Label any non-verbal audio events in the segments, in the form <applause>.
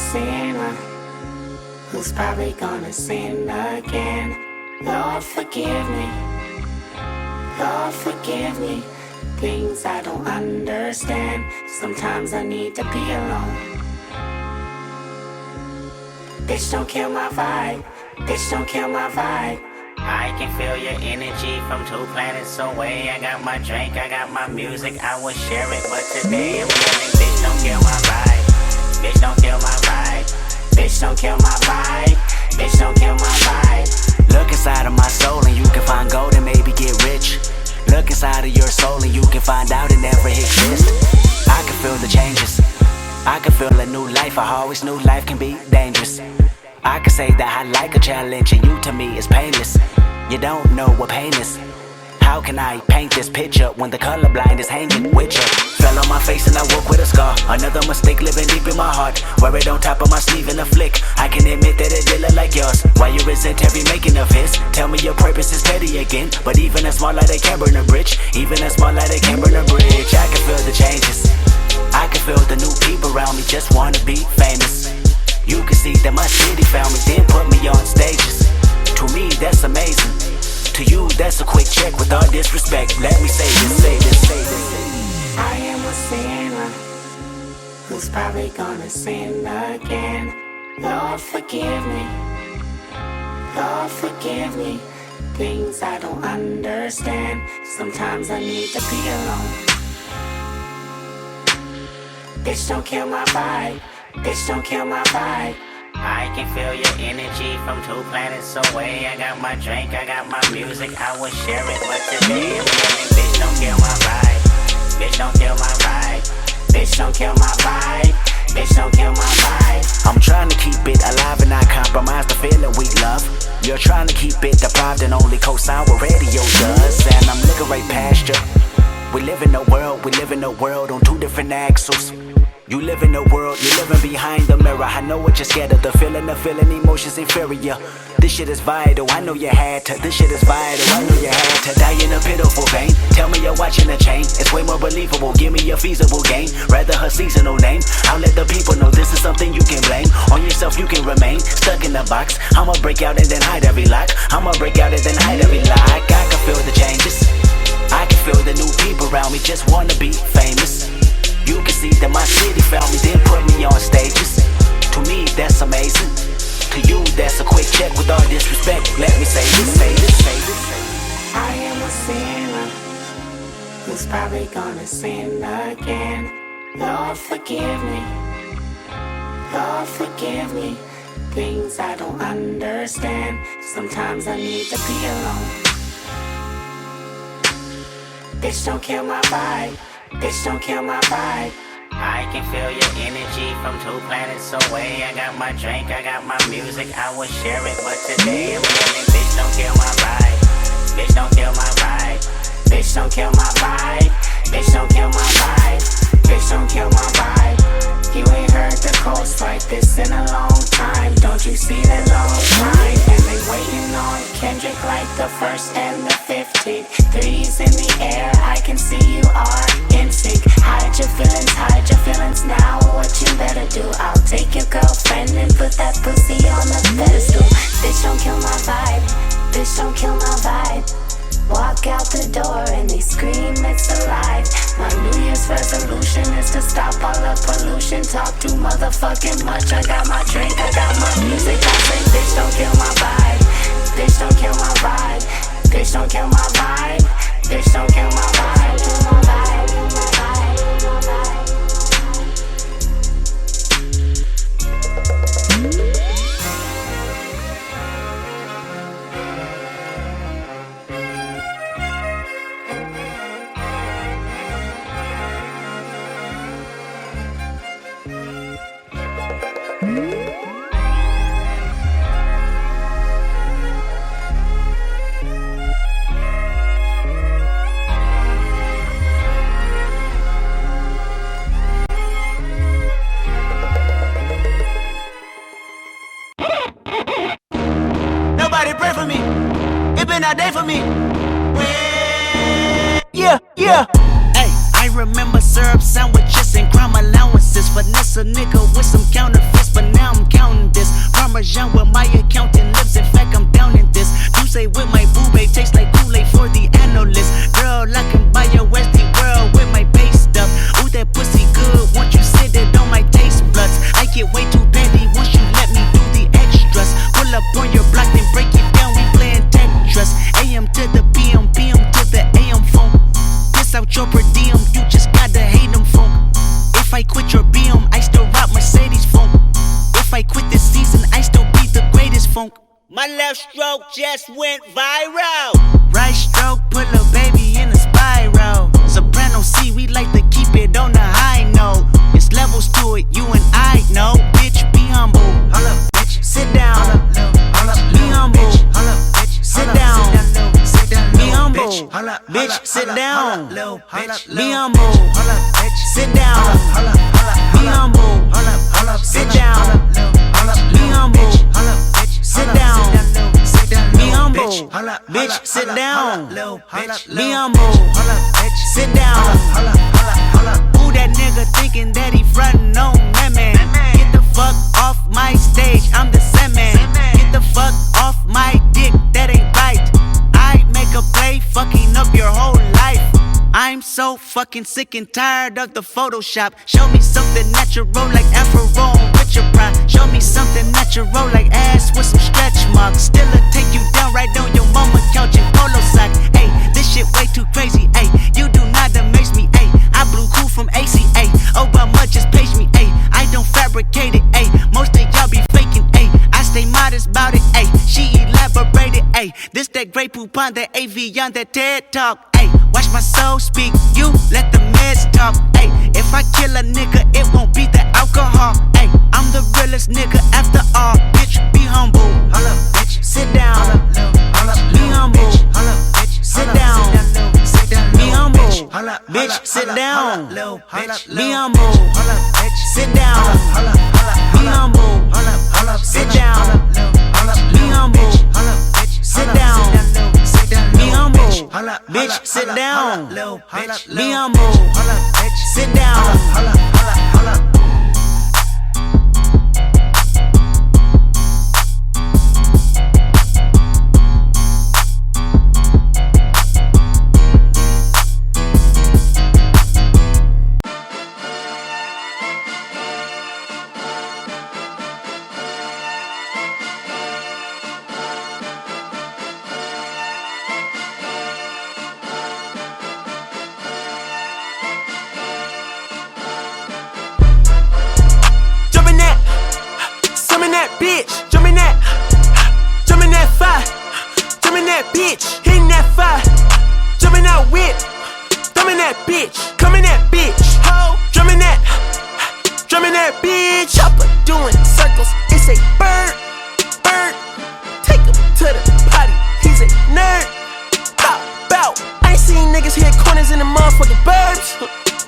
sinner who's probably gonna sin again. Lord, forgive me. Lord, forgive me. Things I don't understand. Sometimes I need to be alone. Bitch, don't kill my vibe. Bitch, don't kill my vibe. I can feel your energy from two planets away. I got my drink, I got my music, I will share it. But today I'm bitch, don't kill my. Bitch, don't kill my vibe. Bitch, don't kill my vibe. Bitch, don't kill my vibe. Look inside of my soul and you can find gold and maybe get rich. Look inside of your soul and you can find out it never exists. I can feel the changes. I can feel a new life. I always knew life can be dangerous. I can say that I like a challenge and you to me is painless. You don't know what pain is. How can I paint this picture when the colorblind is hanging with you? Fell on my face and I woke with a scar. Another mistake living deep in my heart. Wear it on top of my sleeve in a flick. I can admit that it did look like yours. Why you resent every making of his? Tell me your purpose is petty again. But even a small light, they can burn a bridge. Even a small light, they can burn a bridge. I can feel the changes. I can feel the new people around me just wanna be famous. You can see that my city found me, then put me on stages. To me, that's amazing. To you, that's a quick check with all disrespect. Let me say this, say this, say this. I am a sinner who's probably gonna sin again. Lord, forgive me. Lord, forgive me. Things I don't understand. Sometimes I need to be alone. Bitch, don't kill my vibe. Bitch, don't kill my vibe. I can feel your energy from two planets away. I got my drink, I got my music, I will share it. But today I'm yelling, bitch, don't kill my vibe. Bitch, don't kill my vibe. Bitch, don't kill my vibe. Bitch, don't kill my vibe. I'm trying to keep it alive and not compromise the feeling we love. You're trying to keep it deprived and only co-sign what radio does. And I'm looking right past you. We live in a world, we live in a world on two different axles. You live in a world, you're living behind the mirror. I know what you're scared of, the feeling, the feeling, emotions inferior. This shit is vital, I know you had to. This shit is vital, I know you had to die in a pitiful pain. Tell me you're watching the chain, it's way more believable. Give me a feasible game, rather her seasonal name. I'll let the people know this is something you can blame. On yourself, you can remain stuck in the box. I'ma break out and then hide every lock. I'ma break out and then hide every lock. I can feel the changes. I can feel the new people around me just wanna be famous. You can see that my city found me, then put me on stages. To me, that's amazing. To you, that's a quick check with all disrespect. Let me say this, say this, say this. I am a sinner who's probably gonna sin again. Lord, forgive me. Lord, forgive me. Things I don't understand. Sometimes I need to be alone. Bitch, don't kill my vibe. Bitch, don't kill my vibe. I can feel your energy from two planets away. I got my drink, I got my music, I will share it. But today I'm yelling, bitch, don't kill my vibe. Bitch, don't kill my vibe. Bitch, don't kill my vibe. Bitch, don't kill my vibe. Bitch, don't kill my vibe. You ain't heard the coast like this in a long time. Don't you see the long line? They waiting on Kendrick like the first and the 15th. Threes in the air, I can see you are in sync. Hide your feelings, hide your feelings now. What you better do? I'll take your girlfriend and put that pussy on a pedestal. Bitch, don't kill my vibe. Bitch, don't kill my vibe. Walk out the door and they scream it's alive. My New Year's resolution is to stop all the pollution. Talk too motherfucking much. I got my drink, I got my music. I say, bitch, don't kill my vibe. Bitch, don't kill my vibe. Bitch, don't kill my vibe. Bitch, don't kill my vibe. Me. Yeah, yeah. Hey, I remember syrup sandwiches and crime allowances. Finesse a nigga with some counterfeits, but now I'm counting this. Parmesan with my accountant lips. In fact, I'm down in this. You say with my boo tastes like Kool-Aid for the analyst. Girl, I can buy your Westie world just went viral. Right stroke, put a baby in a spiral. Soprano C, we like to keep it on the high note. It's levels to it, you and I know. Bitch, be humble. bitch. Sit down. Be humble. Sit down. Be humble. Bitch, sit down. Be humble. Down. Be humble. Sit down. Who that nigga thinking that he frontin' on women? Get the fuck off my stage, I'm the semen. Get the fuck off my dick, that ain't right. I make a play, fucking up your whole life. I'm so fucking sick and tired of the Photoshop. Show me something natural like Afro with your pride. Show me something natural like ass with some stretch marks. Still a take you down right on your mama couch in polo sock. Hey, this shit way too crazy. Hey, you do not amaze me. Hey, I blew cool from ACA. Obama just page me. Hey, I don't fabricate it. Hey, most of y'all be faking. Hey, I stay modest about it. Hey, she elaborated. Hey, this that great poop on that AV on that TED talk. Hey, watch my soul speak. You let the meds talk. Hey, if I kill a nigga, it won't be the alcohol. Hey, I'm the realest nigga after all. Bitch, be humble. Sit down. Be humble. Sit down. Be humble. Bitch, sit down. Be humble. Sit down. Be humble. Sit down. Be humble. Sit down. Humble. Bitch, sit down. Be humble. Sit down. Bitch, hitting that fire. Jump in that whip, thumb in that bitch. Come in that bitch, ho. Drum in that, drum in that bitch. Chopper doing circles. It's a bird, bird. Take him to the potty. He's a nerd. Pop out. I ain't seen niggas hit corners in the motherfucking burbs.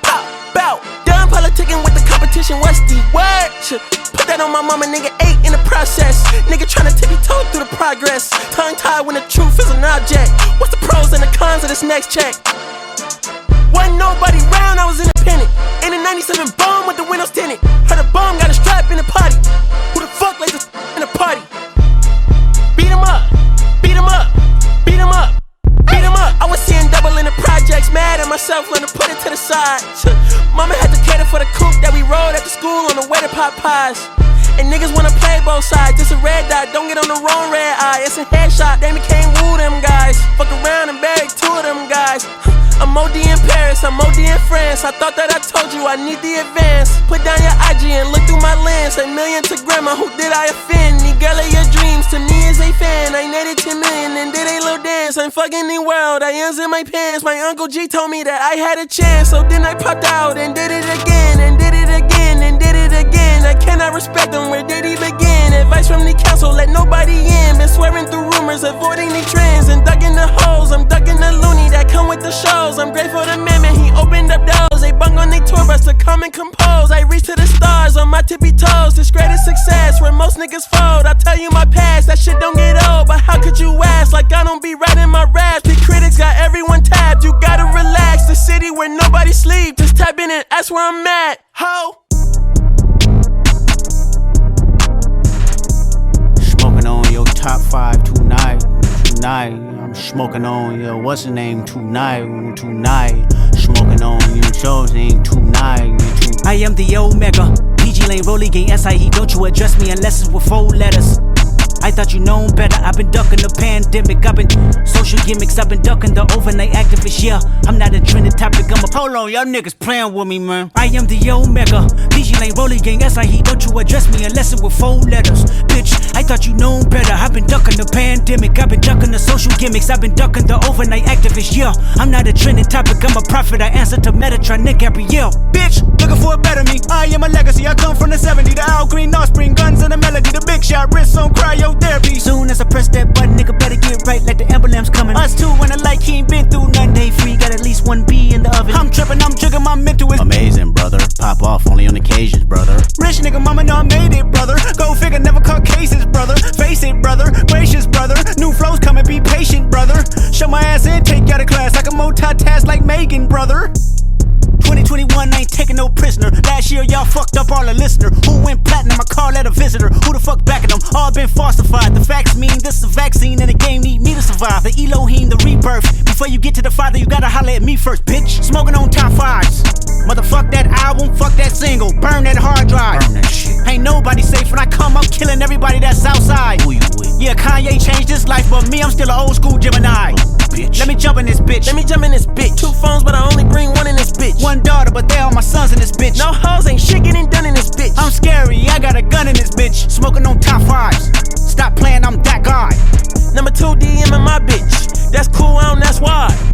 Pop out. Done politicking with the competition. What's the word? That on my mama, nigga. Eight in the process. Nigga tryna tippy toe through the progress. Tongue tied when the truth is an object. What's the pros and the cons of this next check? Wasn't nobody round, I was independent. In a 97 bomb with the windows tinted. Heard a bomb got a strap in the potty. In mad at myself, learned to put it to the side. Mama had to cater for the coupe that we rode at the school on the way to pot pies. And niggas wanna play both sides. It's a red dot, don't get on the wrong red eye. It's a headshot, they became woo them guys. Fuck around and bag two of them guys. I'm OD in Paris, I'm OD in France. I thought that I told you I need the advance. Put down your IG and look through my lens. A million to grandma, who did I offend? The girl of your dreams to me is a fan. I netted 10 million and did a little dance. I'm fucking the world, I ends in my pants. My uncle G told me that I had a chance. So then I popped out and did it again, and did it again, and did it again. I cannot respect him, where did he begin? Advice from the council, let nobody in. Been swearing through rumors, avoiding the trends, and ducking the holes. I'm ducking the loony that come with the shows. I'm grateful to man, man, he opened up doors. They bung on their tour bus to come and compose. I reach to the stars on my tippy toes. This greatest success where most niggas fold. I tell you my past, that shit don't get old. But how could you ask? Like I don't be writing my raps. The critics got everyone tapped. You gotta relax. The city where nobody sleep. Just tap in and that's where I'm at, ho. Top five tonight, tonight. I'm smoking on your what's the name tonight, tonight. Smoking on your show's name tonight, tonight. I am the Omega. PG Lane, Rolly Gang, SIE. Don't you address me unless it's with four letters. I thought you known better. I've been ducking the pandemic. I've been social gimmicks. I've been ducking the overnight activists. Yeah, I'm not a trending topic. I'm a hold on, y'all niggas playing with me, man. I am the Omega. PG Lane, Rolly Gang, SIE. Don't you address me unless it's with four letters. Bitch, I thought you known better. I've been ducking the pandemic. I've been ducking the social gimmicks. I've been ducking the overnight activists. Yeah, I'm not a trending topic. I'm a prophet. I answer to Metatron, Gabrielle. Bitch, looking for a better me. I am a legacy. I come from the 70. The Al Green offspring, guns and the melody. The big shot, wrists on cryotherapy. Soon as I press that button, nigga better get right like the emblem's coming. Us two when I like he ain't been through nothing. Day Before you get to the father, you gotta holler at me first, bitch. Smoking on top fives. Motherfuck that album, fuck that single. Burn that hard drive. Burn that shit. Ain't nobody safe when I come, I'm killing everybody that's outside. Who you with? Yeah, Kanye changed his life, but me, I'm still an old school Gemini. Oh, bitch. Let me jump in this bitch. Let me jump in this bitch. Two phones, but I only bring one in this bitch. One daughter, but they all my sons in this bitch. No hoes ain't shit getting done in this bitch. I'm scary, I got a gun in this bitch. Smoking on top fives. Stop playing, I'm that guy. Number two DM in my bitch. That's cool, I don't, that's why.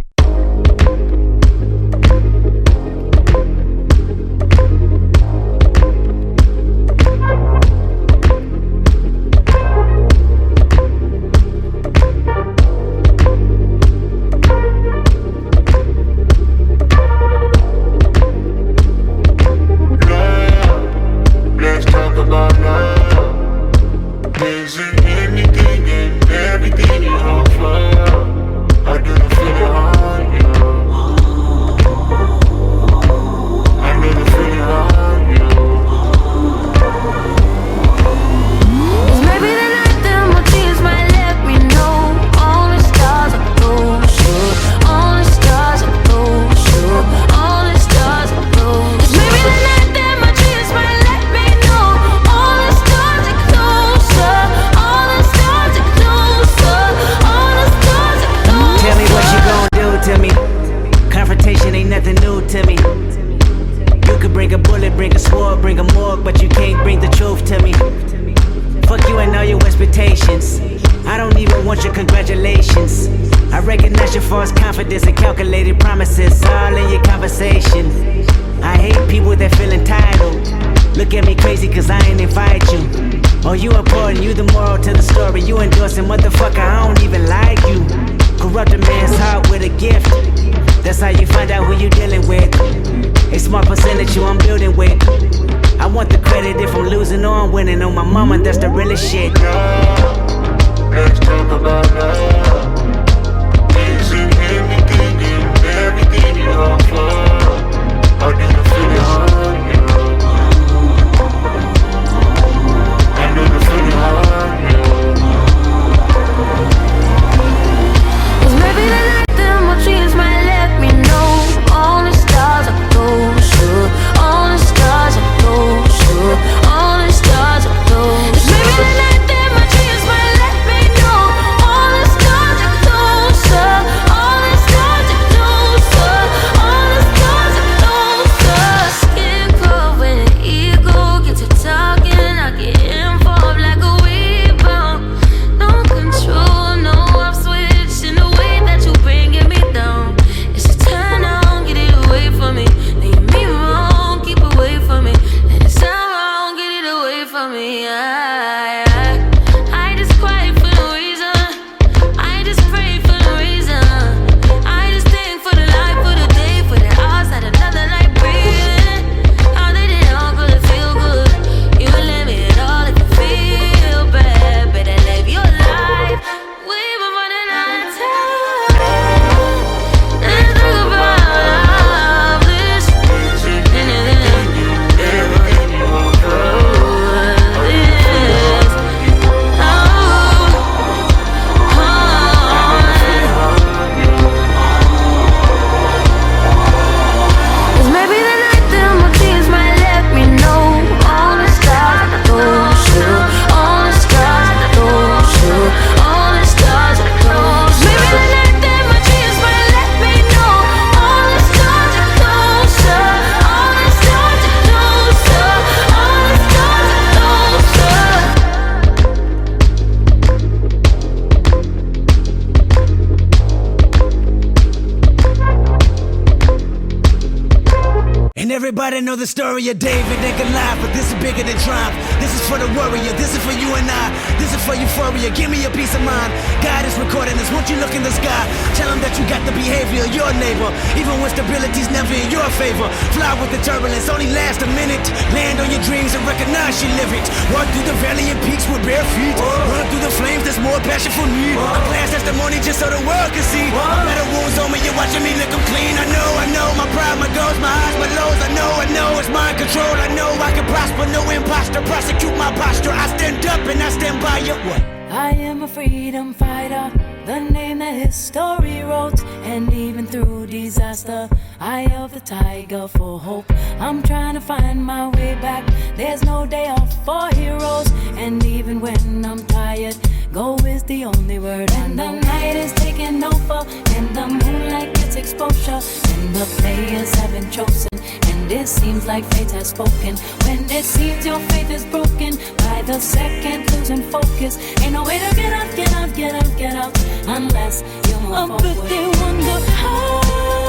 Find my way back. There's no day off for heroes. And even when I'm tired, go is the only word. And the night is taking over, and the moonlight gets exposure. And the players have been chosen. And it seems like fate has spoken. When it seems your faith is broken, by the second losing focus. Ain't no way to get out, get out, get out, get out, unless you move Oh, but they wonder how.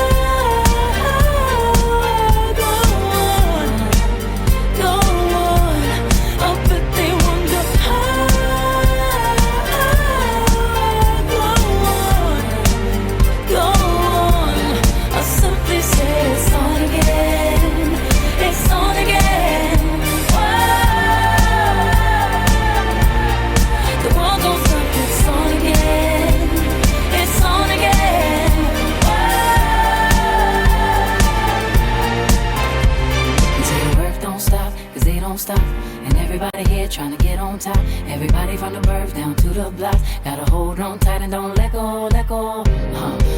trying to get on top. Everybody from the birth down to the block. Gotta hold on tight and don't let go, let go.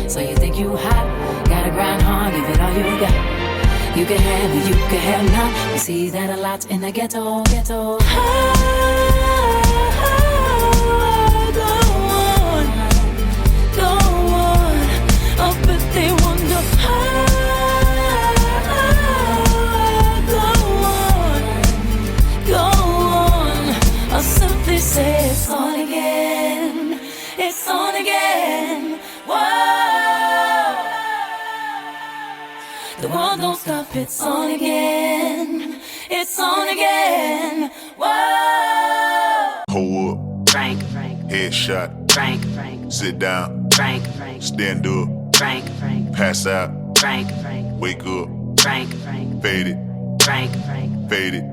So you think you hot? Gotta grind hard, give it all you got. You can have it, you can have none. We see that a lot in the ghetto, ghetto. Go It's on again. Whoa. The world don't stop. It's on again. It's on again. Whoa. Hold up, Frank, headshot, Frank, Frank, sit down, Frank, Frank, stand up, Frank, Frank, pass out, Frank, Frank, wake up, Frank, Frank, fade it, Frank, Frank, fade it.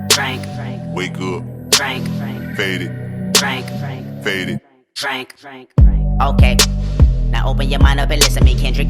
Frank, Frank, wake up, Frank, Frank, fade it, Drink. Faded. Drink. Okay. Now open your mind up and listen to me, Kendrick.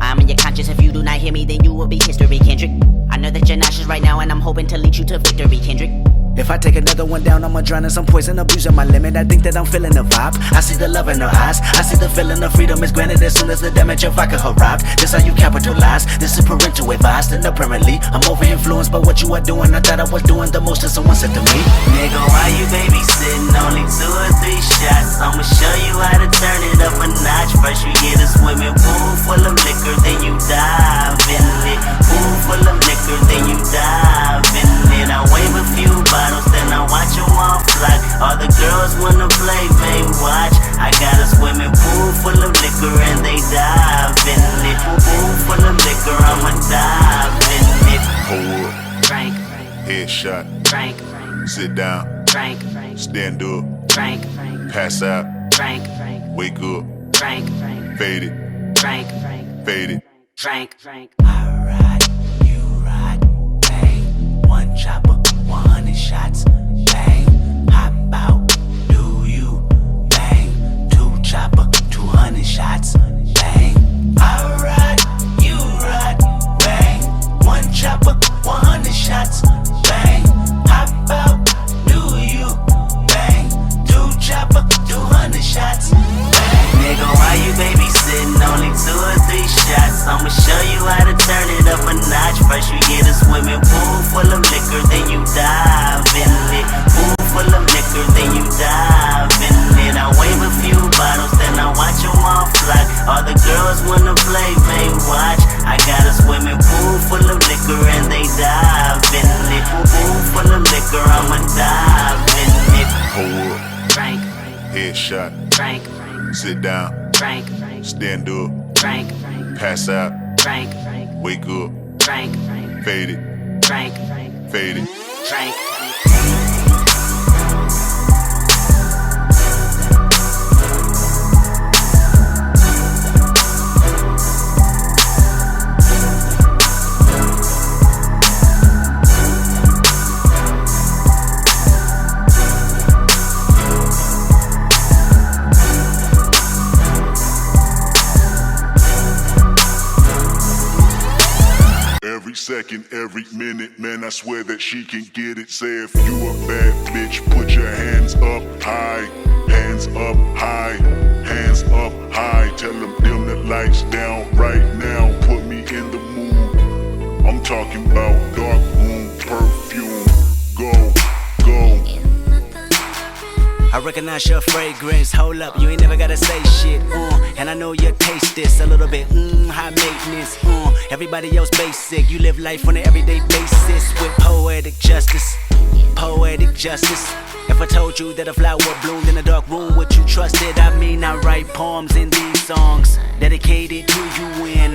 I'm in your conscience. If you do not hear me, then you will be history, Kendrick. I know that you're nauseous right now, and I'm hoping to lead you to victory, Kendrick. If I take another one down, I'ma drown in some poison, abusing my limit. I think that I'm feeling the vibe. I see the love in her eyes. I see the feeling of freedom is granted as soon as the damage of vodka arrived. This how you capitalize. This is parental advice, and apparently I'm over influenced by what you are doing. I thought I was doing the most, and someone said to me, Nigga, why you babysitting? Only two or three shots. I'ma show you how to turn it up a notch. First you get a swimming pool full of liquor, then you dive in it. Pool full of liquor, then you dive in it. I wave a few bottles, then I watch them all fly. All the girls wanna play, they watch. I got a swimming pool full of liquor and they dive in it. Pool full of liquor, I'ma dive in it. Hold up. Drink, Headshot. drink, Sit down. drink, Stand up. drink, Pass out. drink, Wake up. drink, Faded. drink, Faded. drink, drink. Shots, Sit down. drink, Stand up. drink, Pass out. Second, every minute, man, I swear that she can get it. Say if you a bad bitch, put your hands up high. Hands up high. Recognize your fragrance. Hold up, you ain't never gotta say shit. Uh, and I know you taste this a little bit. Mmm, high maintenance. Uh, everybody else basic. You live life on an everyday basis with poetic justice. Poetic justice. If I told you that a flower bloomed in a dark room, would you trust it? I mean, I write poems in these songs dedicated to you when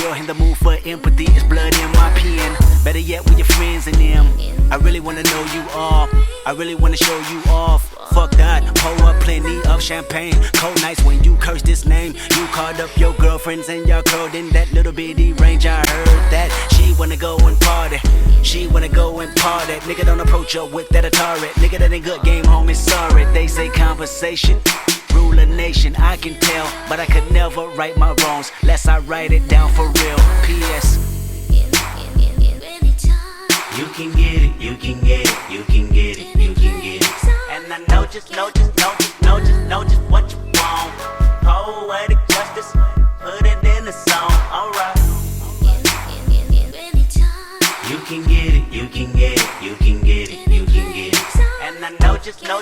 you're in the mood for empathy. It's blood in my pen. Better yet, with your friends and them. I really wanna know you all. I really wanna show you off. Fuck that, pour up plenty of champagne. Cold nights when you curse this name. You called up your girlfriends and y'all curled in that little bitty range. I heard that she wanna go and party. She wanna go and party. Nigga, don't approach her with that Atari. Nigga, that ain't good game, homie. Sorry. They say conversation rule a nation, I can tell, but I could never right my wrongs, lest I write it down for real. P.S. You can get it, you can get it, you can get it, you can get it. And I know just, know just, know just, know just, know just what you want. Poetic justice, put it in the song, alright. You can get it, you can get it, you can get it, you can get it. And I know just, know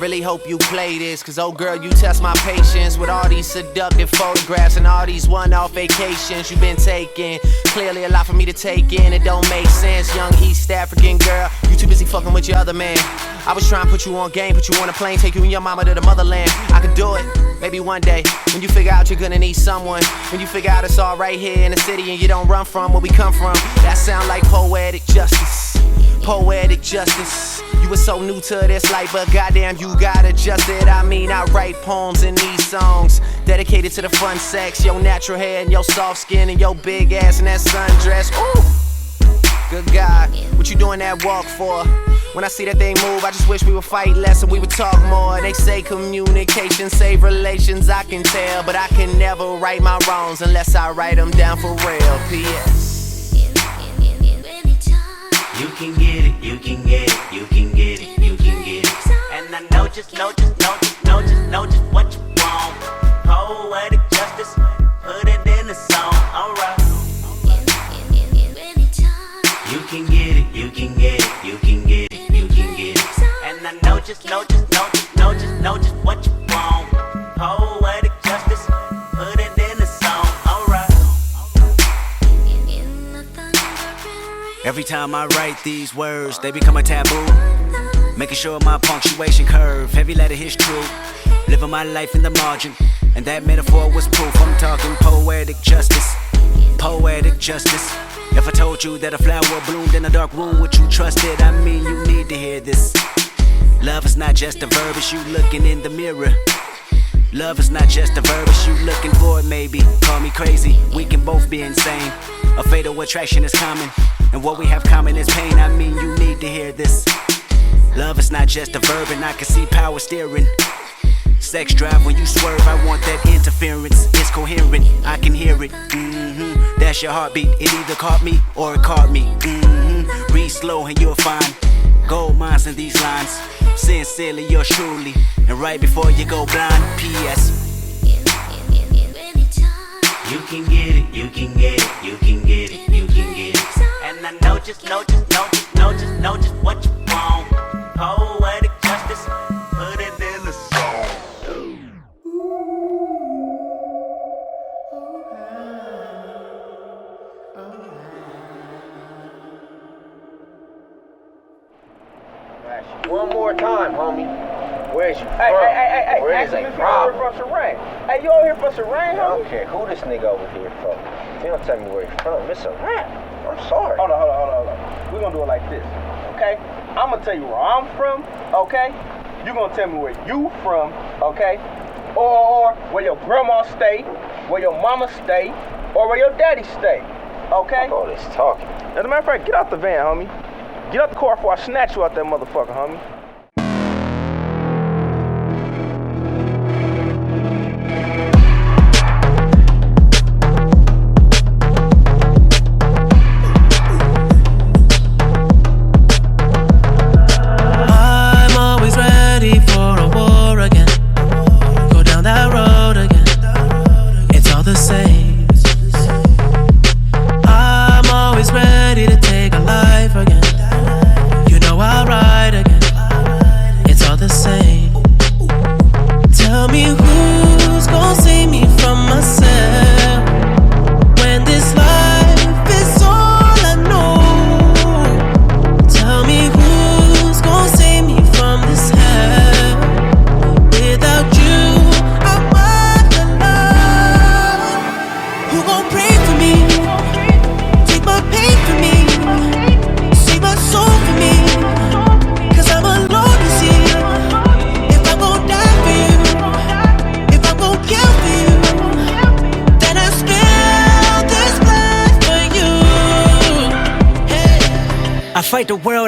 really hope you play this, cause oh girl, you test my patience with all these seductive photographs and all these one off vacations you've been taking. Clearly, a lot for me to take in, it don't make sense. Young East African girl, you too busy fucking with your other man. I was trying to put you on game, put you on a plane, take you and your mama to the motherland. I could do it, maybe one day. When you figure out you're gonna need someone, when you figure out it's all right here in the city and you don't run from where we come from, that sound like poetic justice. Poetic justice. You were so new to this life, but goddamn, you got adjusted. I mean, I write poems in these songs dedicated to the fun sex, your natural hair and your soft skin and your big ass and that sundress. Ooh, good God, what you doing that walk for? When I see that thing move, I just wish we would fight less and we would talk more. They say communication save relations, I can tell, but I can never right my wrongs unless I write them down for real. P.S. You can get it, you can get it, you can know just, know just, know just, know just, know just what you want. Poetic justice, put it in the song, alright. You can get it, you can get it, you can get it, you can get it. And I know just, know just, know just, know just, know just what you want. Poetic justice, put it in the song, alright. Every time I write these words, they become a taboo. Making sure my punctuation curve, heavy letter hits true. Living my life in the margin, and that metaphor was proof. I'm talking poetic justice, poetic justice. If I told you that a flower bloomed in a dark room, would you trust it? I mean, you need to hear this. Love is not just a verb, it's you looking in the mirror. Love is not just a verb, it's you looking for it, maybe. Call me crazy, we can both be insane. A fatal attraction is common, and what we have common is pain. I mean, you need to hear this. Love is not just a verb, and I can see power steering. Sex drive when you swerve, I want that interference. It's coherent, I can hear it. Mm-hmm. That's your heartbeat. It either caught me or it caught me. Mm-hmm. Read slow and you'll find gold mines in these lines. Sincerely, yours truly. And right before you go blind, P.S. You can get it, you can get it, you can get it, you can get it. And I know just, know just, know just, know just, know just what you. Poetic justice, put it in the song. One more time, homie. Where's you Hey, from? hey, hey, hey, hey, Where ask is a if problem? from Serene. Hey, you all here from Serene, I don't homie? care who this nigga over here from. If you don't tell me where you're from, it's a rap. I'm sorry. Hold on, hold on, hold on, hold on. We're gonna do it like this, okay? I'm gonna tell you where I'm from, okay? You're gonna tell me where you from, okay? Or where your grandma stay, where your mama stay, or where your daddy stay, okay? All this talking. As a matter of fact, get out the van, homie. Get out the car before I snatch you out that motherfucker, homie.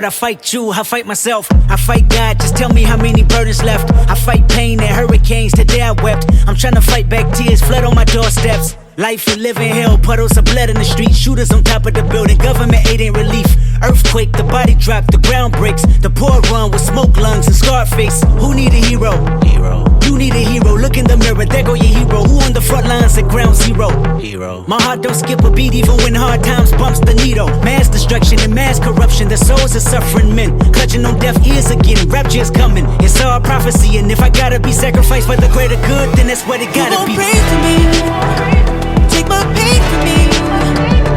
I fight you, I fight myself, I fight God. Just tell me how many burdens left. I fight pain and hurricanes. Today I wept. I'm trying to fight back tears, flood on my doorsteps. Life is living hell, puddles of blood in the street, shooters on top of the building. Government aid ain't relief. Earthquake, the body drop, the ground breaks. The poor run with smoke lungs and scarred face. Who need a hero? Hero. You need a hero. Look in the mirror, there go your hero. Who on the front lines at ground zero? Hero. My heart don't skip a beat even when hard times bumps the needle. Mass destruction and mass corruption. The souls of suffering men clutching on deaf ears again. Rapture's coming. It's all prophecy, and if I gotta be sacrificed for the greater good, then that's what it gotta gon' be. pray for me? Take my pain for me.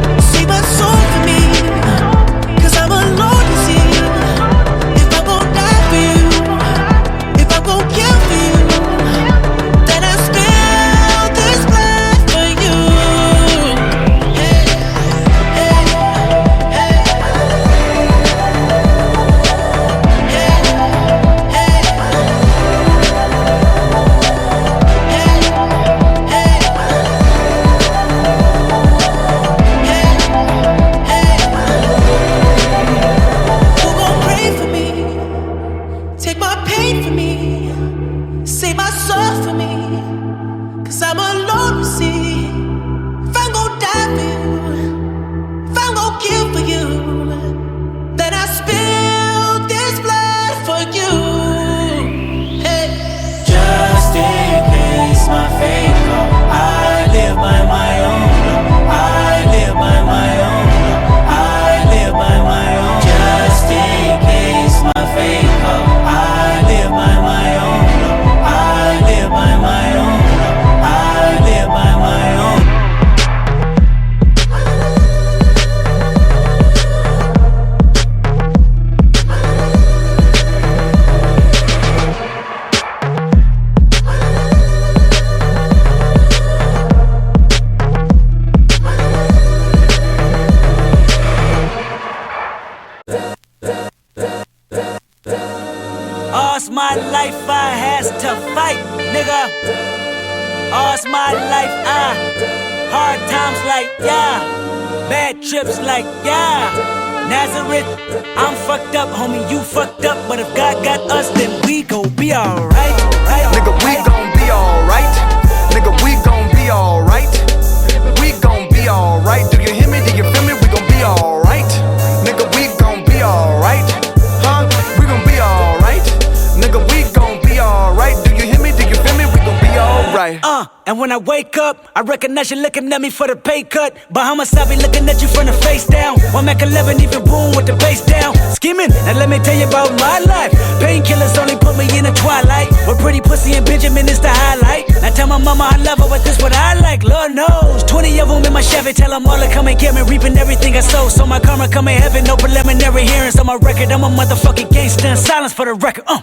Recognize you looking at me for the pay cut. Bahamas, I be looking at you from the face down. One Mac 11, even boom with the bass down. Skimming, and let me tell you about my life. Painkillers only put me in the twilight. But pretty pussy and Benjamin is the highlight. I tell my mama I love her, but this what I like. Lord knows. 20 of them in my Chevy, tell them all to come and get me. Reaping everything I sow. So my karma come in heaven, no preliminary hearings on my record. I'm a motherfucking gangster. Silence for the record. Uh.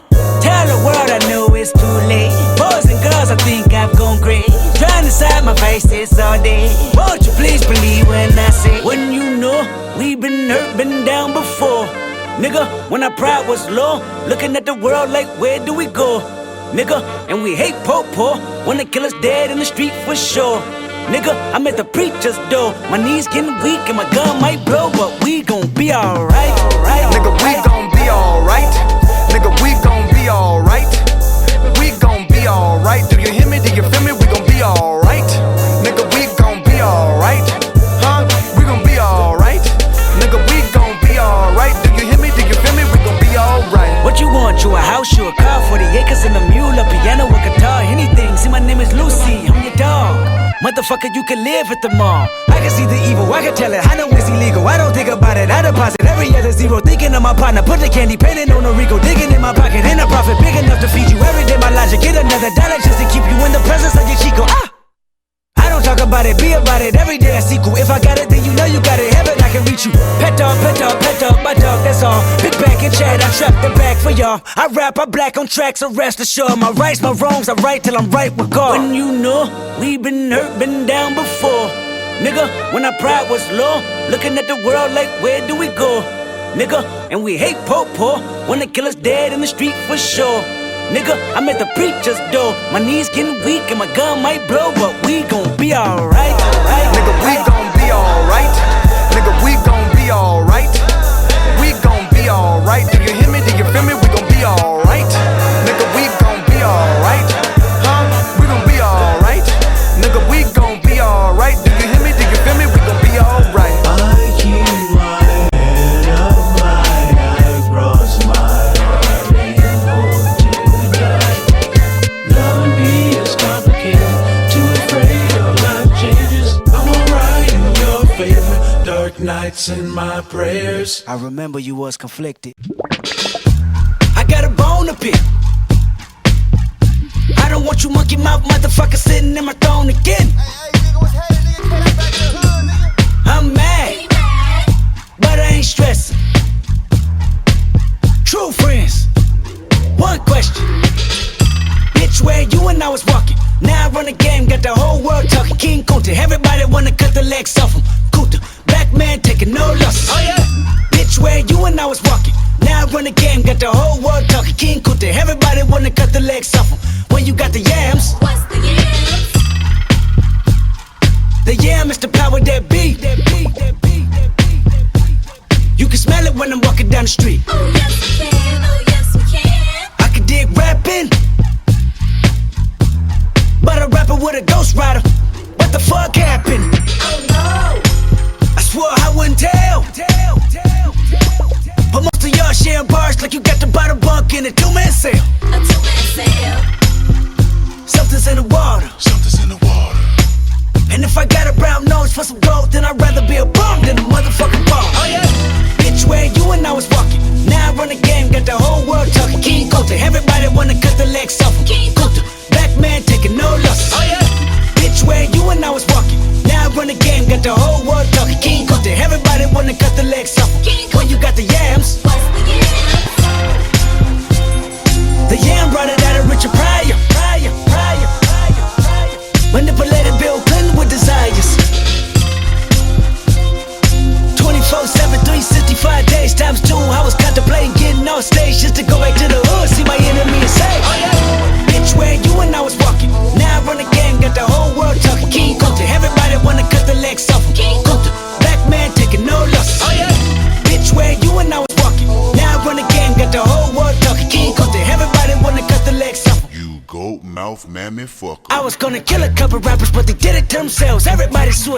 Won't you please believe when I say, when you know we've been hurt, been down before. Nigga, when our pride was low, looking at the world like, where do we go? Nigga, and we hate po po when they kill us dead in the street for sure. Nigga, I'm at the preacher's door. My knees getting weak and my gun might blow, but we gon' be alright. Right, Nigga, we gon' be alright. Nigga, we gon' be alright. We gon' be alright. Do you hear me? Do you feel me? We gon' be alright. Name is Lucy, I'm your dog. Motherfucker, you can live at the mall. I can see the evil, I can tell it. I know it's illegal. I don't think about it. I deposit every other zero. Thinking of my partner, put the candy painting on a Rico. Digging in my pocket, in a profit big enough to feed you every day. My logic, get another dollar just to keep you in the presence of your Chico. Ah! Talk about it, be about it. Every day I sequel. If I got it, then you know you got it. Heaven, I can reach you. Pet dog, pet dog, pet dog, my dog, that's all. Big back and chat, I trap the back for y'all. I rap, I black on tracks, so rest assured. My rights, my wrongs, I right till I'm right with God. When you know we been hurt, been down before. Nigga, when our pride was low, looking at the world like, where do we go? Nigga, and we hate po po when they kill us dead in the street for sure. Nigga, I'm at the preacher's door. My knees getting weak and my gun might blow, but we gon' be alright. Right, Nigga, we gon' be alright. Nigga, we gon' be alright. We gon' be alright. Do you hear me? Do you feel me? We gon' be alright. Nigga, we gon' be alright. Nights in my prayers. I remember you was conflicted. I got a bone to pick. I don't want you monkey mouth motherfucker sitting in my throne again. I'm mad, but I ain't stressing. True friends, one question. Bitch, where you and I was walking. Now I run the game, got the whole world talking. King Kunta, everybody wanna cut the legs off him. Kunta, black man taking no losses. Oh yeah. Bitch, where you and I was walking. Now I run the game, got the whole world talking. King Kunta, everybody wanna cut the legs off him. When you got the yams. What's the yams? The yam is the power that be. You can smell it when I'm walking down the street. Oh yes we can, oh yes we can. I can dig rapping, but a rapper with a ghost rider. What the fuck happened? In a two man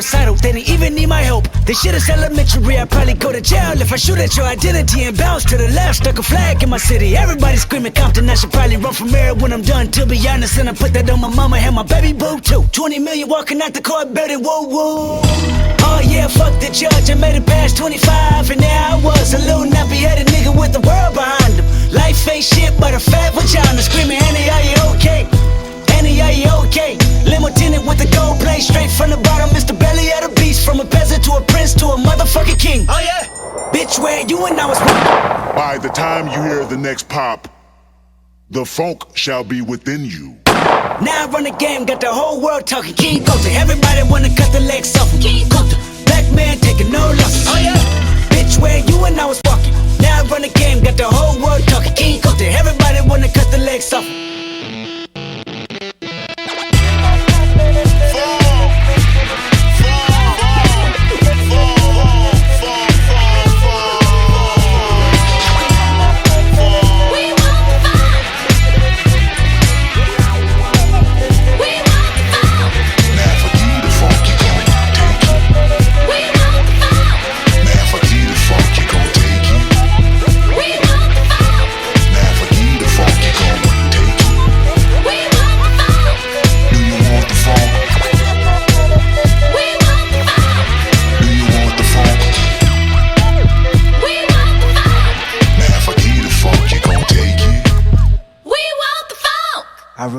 suicidal, they didn't even need my help. This shit is elementary, I'd probably go to jail if I shoot at your identity and bounce to the left. Stuck a flag in my city, everybody screaming Compton. I should probably run from here when I'm done, to be honest. And I put that on my mama and my baby boo too. 20 million walking out the court building, whoa, whoa. Oh yeah, fuck the judge, I made it past 25, and now I was a little nappy headed nigga with the world behind him. Life ain't shit but a fat vagina, screaming, Annie, are you okay? Annie, okay? Limo tinted with the gold plate, straight from the bottom. Mr. Belly of the beast, from a peasant to a prince to a motherfucking king. Oh yeah, bitch, where you and I was. By the time you hear the next pop, the funk shall be within you. Now I run the game, got the whole world talking. King Kunta, everybody wanna cut the legs off. King Kunta, black man taking no losses. Oh yeah, bitch, where you and I was walking. Now I run the game, got the whole world talking. King Kunta, everybody wanna cut the legs off.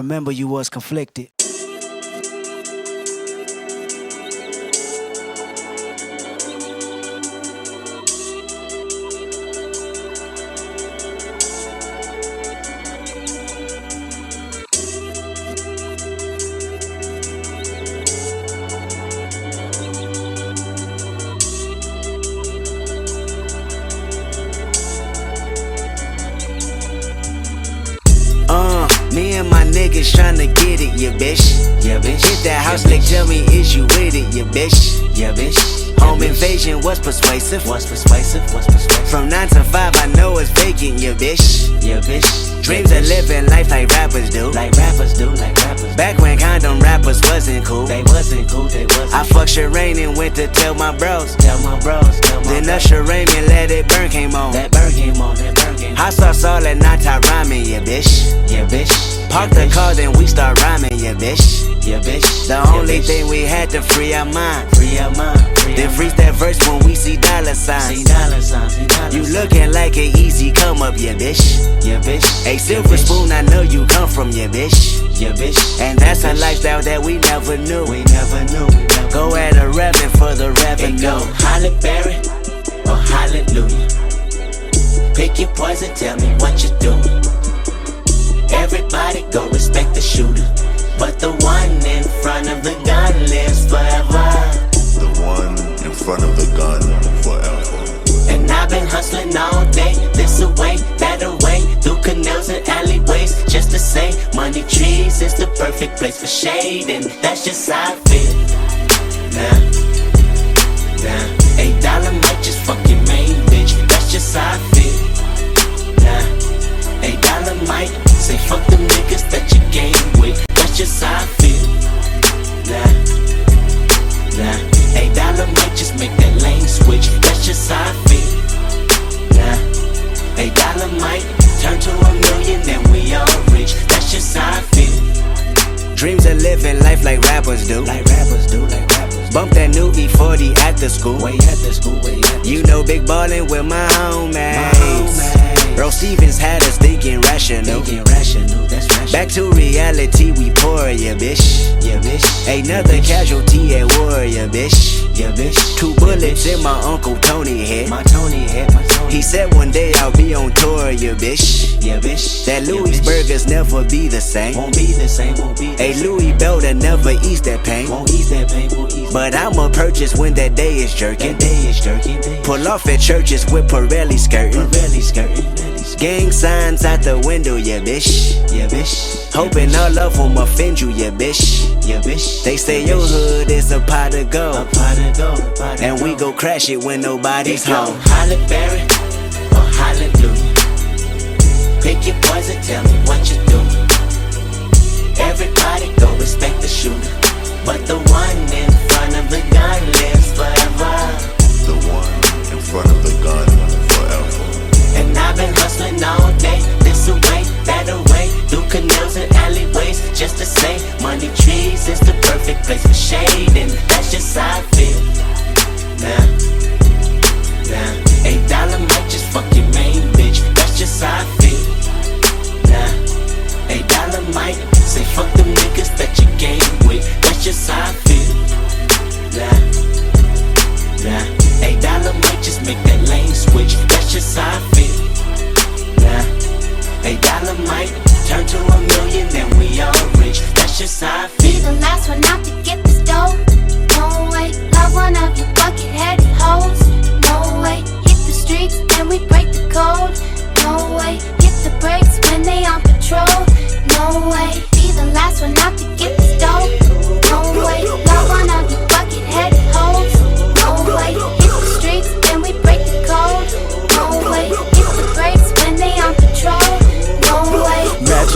Remember you was conflicted. Persuasive. Was persuasive. Was persuasive. From nine to five, I know it's vacant, yeah, bitch. Yeah, bitch. Dreams of living life like rappers do. Like rappers do, like wrappers. Back when condom rappers wasn't cool. They wasn't cool, they wasn't. I fucked Sherane and went to tell my bros. Tell my bros, tell my Then Usher Raymond let it burn came on. That burn came on, that burn came on. Sauce all that night time rhyming, yeah, bitch. Yeah, bitch. Park the car, then we start rhyming, yeah, bitch. Yeah, bitch. The only thing we had to free our mind. Free our mind. Then freeze that verse when we see dollar signs. See dollar signs. See dollar you looking like an easy come up, yeah, bitch. Yeah, bitch. A silver spoon, I know you come from, yeah, bitch. Yeah, bitch. And that's a lifestyle that we never knew. We never knew. Go at a revenue for the revenue. go Halle Berry or Hallelujah. Pick your poison, tell me what you doing. Everybody go respect the shooter. But the one in front of the gun lives forever. The one in front of the gun forever. And I've been hustling all day, this away, that away, through canals and alleyways, just to say, money trees is the perfect place for shade, and that's just how I feel. Nah, nah, eight dollar might just fuck your main bitch, that's just how I feel. Nah, eight dollar might Say fuck them niggas that you game with. That's just how I feel. Nah, nah. Eight dollar might just make that lane switch. That's just how I feel. Nah, eight dollar might turn to a million then we all rich. That's just how I feel. Dreams of living life like rappers do. Like rappers do. Like Bump that new E40 at the school. Way at the school, way at the You know, big ballin' with my homies. Earl Stevens had us thinking rational. Thinking rational, that's rational. Back to reality, we pour ya, bitch. Yeah, bitch. Another casualty at war, ya, bitch. Yeah, bitch. Two bullets in my uncle Tony head. My Tony head, my Tony. He said one day I'll be on tour, ya, bitch. Yeah, bitch. That Louis burgers never be the same. Won't be the same, won't be Hey. Louis Belder never ease that pain. Won't ease that pain, won't ease But I'ma purchase when that day is jerking. That day is jerking. Pull off at churches with Pirelli skirting. Pirelli skirting. Gang signs out the window, yeah, bitch. Yeah, bitch. Hoping all of them offend you, yeah, bitch. Yeah, bitch. They say your hood is a pot of gold. A pot of gold. And we go crash it when nobody's home. Halle Berry or Hallelujah. Pick your poison, tell me what you do. Everybody go respect the shooter. But the one in front of the gun lives forever. The one in front of the gun forever. And I've been hustling all day, this away, that away, through canals and alleyways, just to say, money trees is the perfect place for shade, and that's just how I feel. Now, might just fuck your main bitch, that's might say fuck them niggas that you game with, that's. Now, now, eight dollar might just make that lane switch, that's just how I feel. Nah, eight dollar might turn to a million, then we all rich. That's just how I Be feel. the last one out to get this dough. No way, love one of you bucket-headed hoes. No way, hit the streets and we break the code. No way, hit the brakes when they on patrol. No way, be the last one out to get this dough. No way, love one of you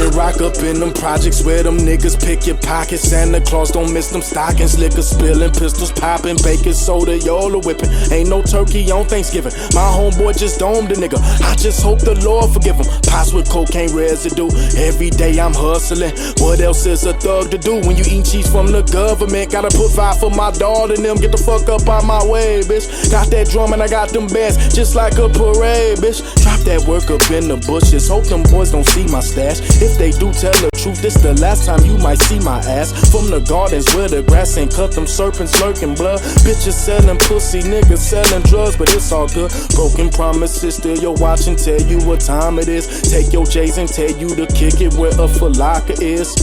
Rock up in them projects where them niggas pick your pockets. Santa Claus don't miss them stockings. Liquor spilling, pistols popping, baking soda, y'all whipping. Ain't no turkey on Thanksgiving. My homeboy just domed a nigga. I just hope the Lord forgive him. Pots with cocaine residue. Every day I'm hustling. What else is a thug to do when you eat cheese from the government? Gotta put five for my daughter and them. Get the fuck up out my way, bitch. Got that drum and I got them bands just like a parade, bitch. Drop that work up in the bushes. Hope them boys don't see my stash. If they do tell the truth, this the last time you might see my ass. From the gardens where the grass ain't cut, them serpents lurking blood. Bitches selling pussy, niggas selling drugs, but it's all good. Broken promises, still your watch and tell you what time it is. Take your J's and tell you to kick it where a Farrakhan is.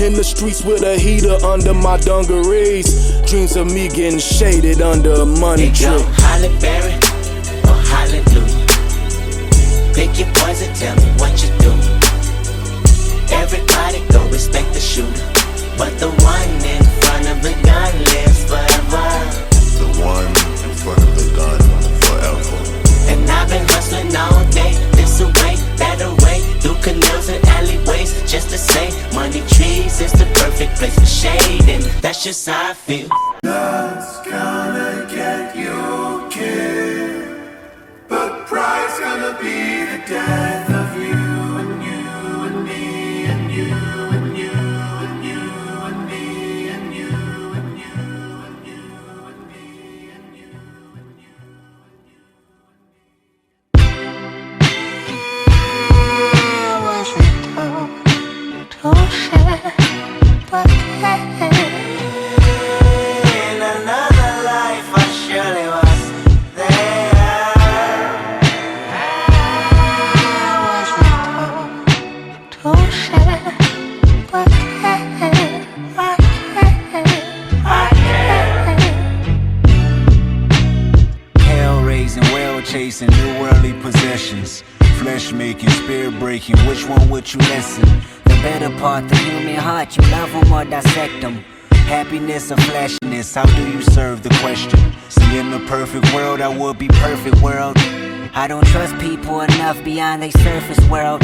In the streets with a heater under my dungarees. Dreams of me getting shaded under a money tree. Halle Berry or Hallelujah. Pick your poison, tell me what you shooter. But the one in front of the gun lives forever. The one in front of the gun forever. And I've been hustling all day, this away, that away, through canals and alleyways, just to say, money trees is the perfect place for shade, and that's just how I feel. Love's gonna get you killed, but pride's gonna be the death Flesh making, spirit breaking, which one would you listen? The better part, the human heart, you love them or dissect them. Happiness or flashiness, how do you serve the question? See, in the perfect world, I would be perfect world. I don't trust people enough beyond their surface world.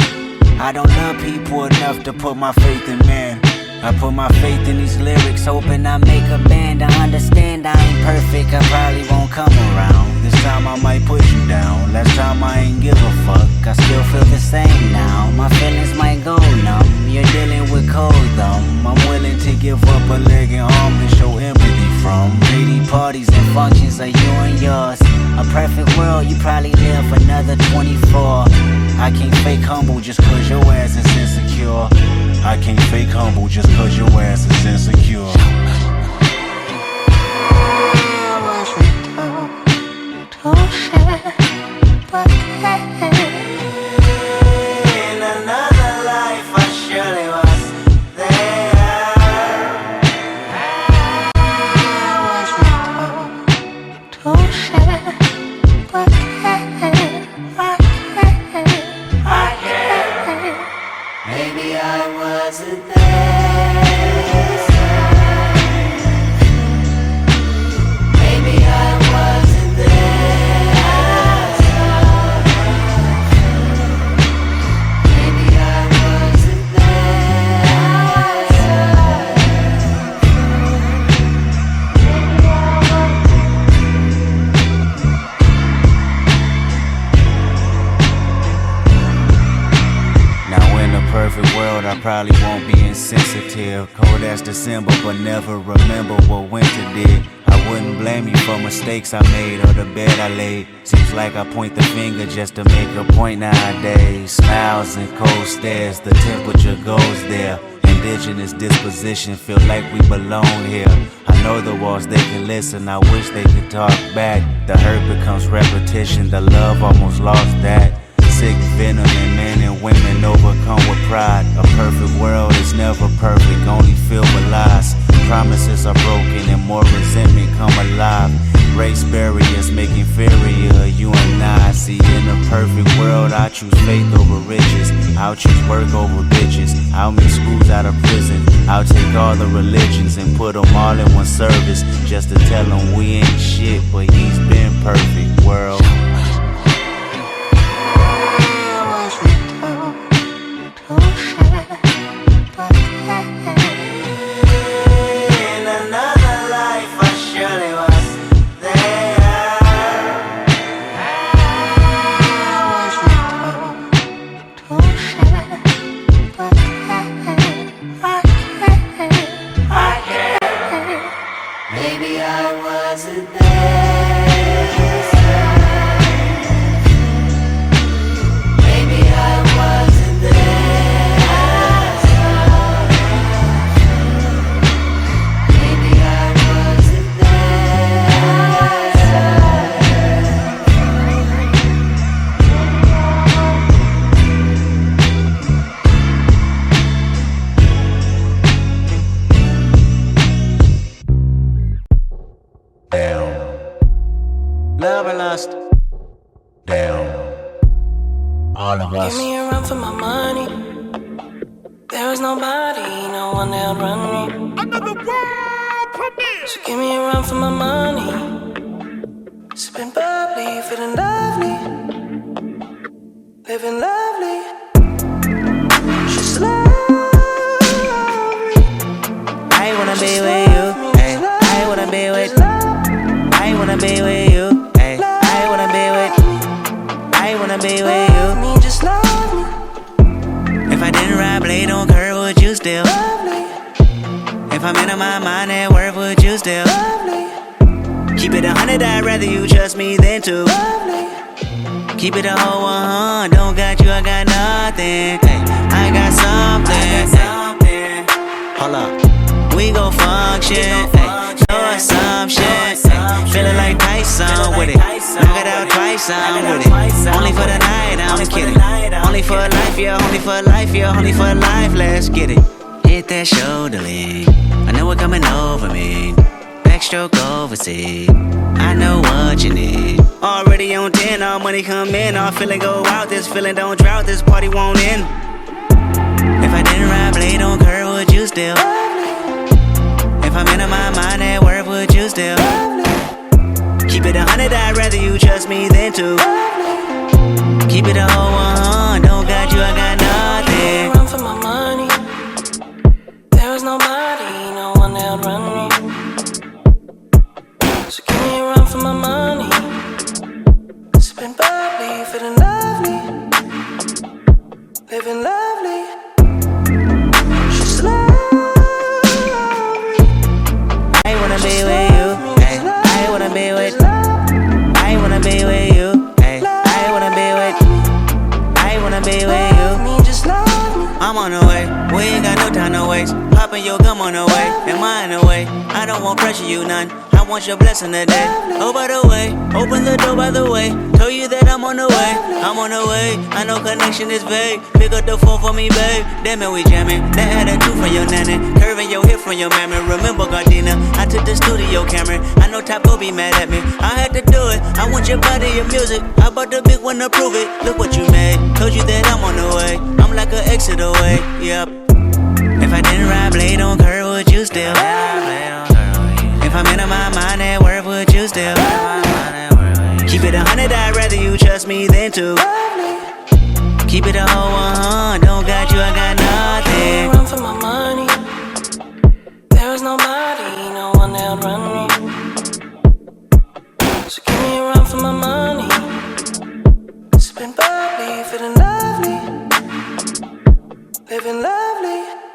I don't love people enough to put my faith in man. I put my faith in these lyrics, Hoping I make a band, I understand I ain't perfect, I probably won't come around. This time I might put you down. Last time I ain't give a fuck. I still feel the same now. My feelings might go numb. You're dealing with cold, though. I'm willing to give up a leg and arm to show from. Greedy parties and functions are you and yours. A perfect world, you probably live another 24. I can't fake humble just cause your ass is insecure. I can't fake humble just cause your ass is insecure. In probably won't be insensitive. Cold as December, but never remember what winter did. I wouldn't blame you for mistakes I made or the bed I laid. Seems like I point the finger just to make a point nowadays. Smiles and cold stares, the temperature goes there. Indigenous disposition, feel like we belong here. I know the walls they can listen, I wish they could talk back. The hurt becomes repetition, the love almost lost that. Sick venom and women overcome with pride. A perfect world is never perfect, only filled with lies. Promises are broken and more resentment come alive. Race barriers make inferior you and I. See, in a perfect world, I choose faith over riches. I'll choose work over bitches. I'll make schools out of prison. I'll take all the religions and put them all in one service. Just to tell them we ain't shit, but he's been perfect, world. If I'm in my mind at work, would you still? love me? Keep it a hundred, I'd rather you trust me than to. love me. Keep it a whole one, don't got you, I got nothing. Hey, I got something. ay. Hold up, we gon' function. ay, No assumption. Feeling like Tyson with it. Knock it out twice, I'm with it. Only for the night, I'm kidding. Only for life, yeah, only for life, yeah, only for life, let's get it. Hit that shoulder lean. I know it coming over me. Backstroke overseas. I know what you need. Already on 10, all money come in. All feeling go out. This feeling don't drought. This party won't end. If I didn't ride blade on curve, would you still? If I'm in my mind at work, would you still? Keep it a hundred, I'd rather you trust me than to. Keep it a whole one, oh don't got you, I got nothing. run, run. So give me run for my money. Sipping bubbly, feeling lovely, living lovely. I wanna be with you. I wanna be with. I wanna be with you. I wanna be with. I wanna be with you. I'm on the way. We ain't got no time to waste. Am I in the way? I don't want pressure, you none. I want your blessing today. Oh, by the way, open the door by the way. Told you that I'm on the way. I'm on the way. I know connection is vague. Pick up the phone for me, babe. Damn it, we jamming. That had a two from your nanny. Curving your hip from your mammy. Remember, Gardena, I took the studio camera. I know Top go be mad at me. I had to do it. I want your body, your music. I bought the big one to prove it. Look what you made. Told you that I'm on the way. I'm like an exit away. Yep. If I didn't ride blade on curve, would you still? If I'm in my mind at work, would you still? Keep it a hundred, I'd rather you trust me than to. Keep it a whole one, don't got you, I got nothing. Run for my money. There is nobody, no one that'll run me. So give me a run for my money. Sipping bubbly, feeling lovely. Living lovely.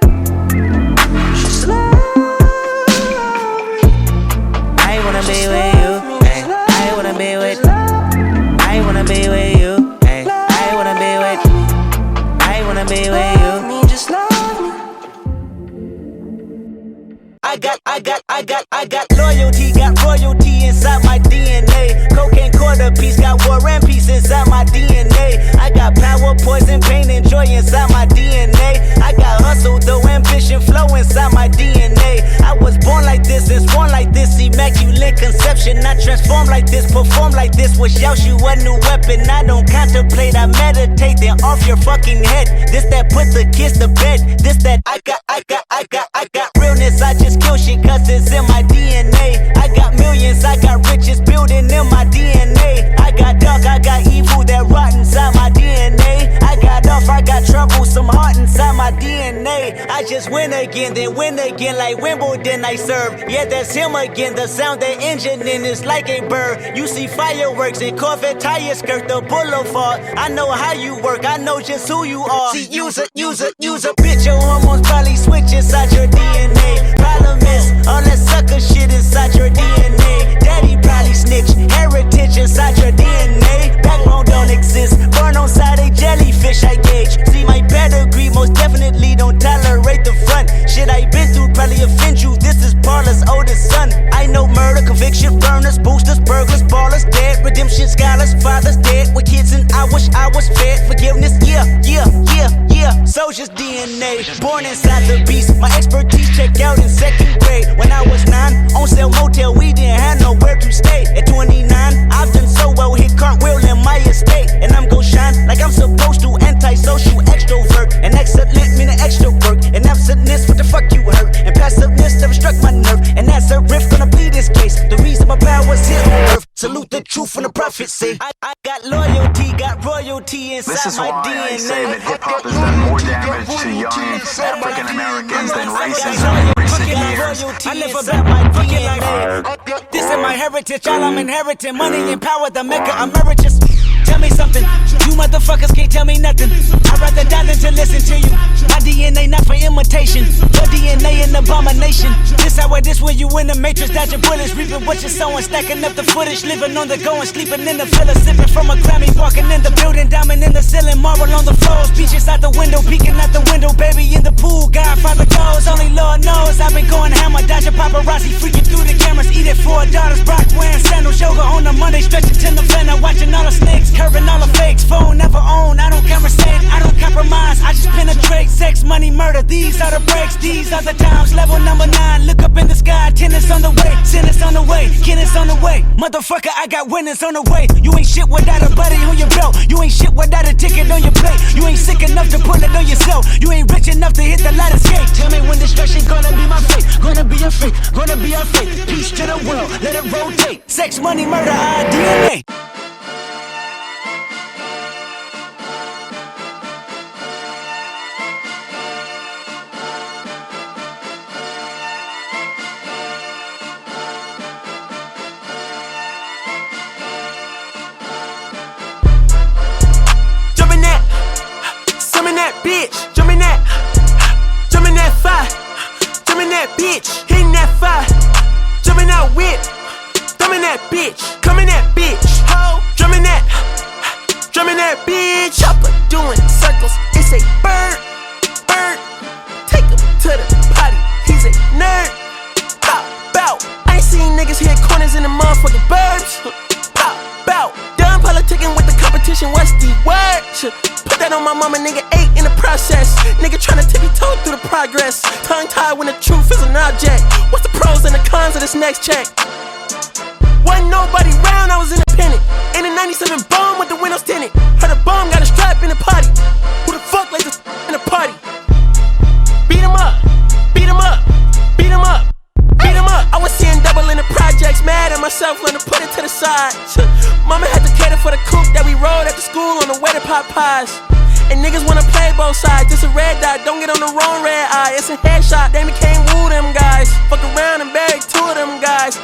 Wanna be with. I wanna be with you. I wanna be with. I wanna be with you. just love me. I got, I got, I got, I got loyalty, got royalty inside my DNA. Cocaine quarter piece, got war and peace inside my DNA. I got power, poison, pain, and joy inside my DNA. Ambition, flow inside my DNA. I was born like this and born like this, immaculate conception. I transform like this, perform like this. Was Yeshua a new weapon? I don't contemplate, I meditate, then off your fucking head. This that put the kids to bed. This that I got, I got, I got, I got realness. I just kill shit cause it's in my DNA. I got millions, I got riches building in my DNA. I got dark, I got evil that rot inside my DNA. I got off, I got trouble, some heart inside my DNA. I just win again, then win again like Wimbledon I serve. Yeah, that's him again. The sound that engine in is like a bird. You see fireworks and Corvette tires skirt the boulevard. I know how you work, I know just who you are. See, use a, use a, use a bitch. Your hormones probably switch inside your DNA. Problem is, all that sucker shit inside your DNA. Daddy probably snitch, heritage inside your DNA. Backbone don't exist, born on side a jellyfish I gauge. See my pedigree, most definitely don't tolerate the front. Shit I been through probably offend you. This is Paula's oldest son. I know murder, conviction, burners, boosters, burglars, ballers, dead, redemption, scholars, fathers dead with kids, and I wish I was fed. Forgiveness, yeah, yeah, yeah, yeah. Soldier's DNA, born inside the beast. My expertise checked out in second grade when I was nine. On sale motel, we didn't have nowhere to stay. At 29, I've done so well, hit cartwheel in my estate, and I'm gon' shine like I'm supposed to. Antisocial extrovert, and excellent meaning extra work, and absentness, what the fuck you hurt, and passiveness never struck my nerve, and that's a riff gonna plead this case. The reason my power's here on earth, salute the truth from the prophecy. I, I got loyalty, got royalty inside This is my why DNA. I say that hip hop has done more damage to young African Americans than racism in recent years. I live about my DNA. This is my heritage, all I'm inheriting. Money and power, the maker emeritus. Tell me something, you motherfuckers can't tell me nothing. I'd rather die than to listen to you. My DNA not for imitation, your DNA an abomination. This how it is when you in the matrix, dodging bullets, reaping what you're sowing, stacking up the footage, living on the go and sleeping in the villa, sipping from a Grammy, walking in the building, diamond in the ceiling, marble on the floors, beaches out the window, peeking out the window, baby in the pool, Godfather goes, only Lord knows. I've been going hammer, dodging paparazzi, freaking through the cameras, eating four daughters, Brock wearing sandals, yoga on a Monday, stretching to November, watching all the snakes, curving all the fakes, phone never own, I don't conversate, I don't compromise, I just penetrate, sex, money, murder, these are the breaks, these are the times, level number nine, look up in the sky, tennis on the way, tennis on the way, tennis on the way, motherfucker, I got winners on the way, you ain't shit without a buddy on your belt, you ain't shit without a ticket on your plate, you ain't sick enough to pull it on yourself, you ain't rich enough to hit the ladder skate, tell me when destruction gonna be my fate, gonna be a fate, gonna be a fate, peace to the world, let it rotate, sex, money, murder, our DNA. bitch. Jump in that, jump in that fire. Jump in that bitch, hitting that fire. Jump in that whip, thumb in that bitch. Come in that bitch, ho. Drum in that, drum in that bitch. Chopper doing circles, it's a bird, bird. Take him to the potty, he's a nerd. Pop out, I ain't seen niggas hit corners in the motherfucking burbs. Pop out, done politicking with Ocean, what's the? Put that on my mama, nigga, eight in the process. Nigga tryna tippy toe through the progress. Tongue tied when the truth is an object. What's the pros and the cons of this next check? Wasn't nobody round, I was independent. In a 97 bomb with the windows tinted. Heard a bomb got a strap in the party. Who the fuck like this in the party? In mad at myself, to put it to the side. Mama had to cater for the coupe that we rode at the school on the way to pot pies. And niggas wanna play both sides. It's a red dot, don't get on the wrong red eye. It's a headshot, they became woo them guys. Fuck around and bag two of them guys.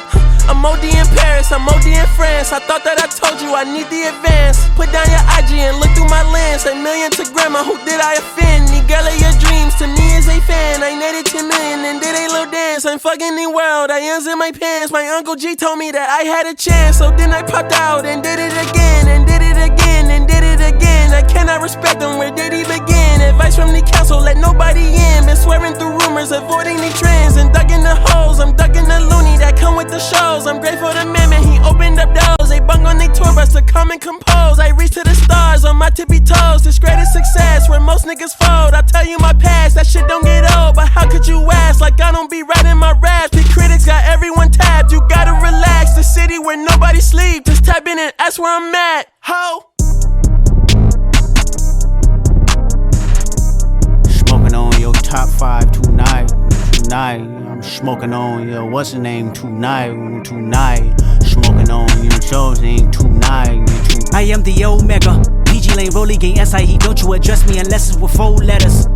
I'm OD in Paris, I'm OD in France. I thought that I told you I need the advance. Put down your IG and look through my lens. A million to grandma, who did I offend? The girl of your dreams to me is a fan. I netted 10 million and did a little dance. I'm fucking the world, I ends in my pants. My uncle G told me that I had a chance. So then I popped out and did it again, and did it again, and did it again. I cannot respect him, where did he begin? Advice from the council, let nobody in. Been swearing through rumors, avoiding the trends, and ducking the holes. I'm ducking the loony that come with the shows. I'm grateful to man, man, he opened up doors. They bung on their tour bus to come and compose. I reach to the stars on my tippy toes. This greatest success where most niggas fold. I tell you my past, that shit don't get old. But how could you ask? Like I don't be writing my raps. The critics got everyone tapped. You gotta relax. The city where nobody sleep. Just type in and that's where I'm at. Ho. Smoking on your top five tonight, tonight. I'm smoking on your what's the name tonight, tonight. Smoking on your show's name tonight, tonight. I am the Omega. PG Lane, Rolly Gang, SIE. Don't you address me unless it's with four letters.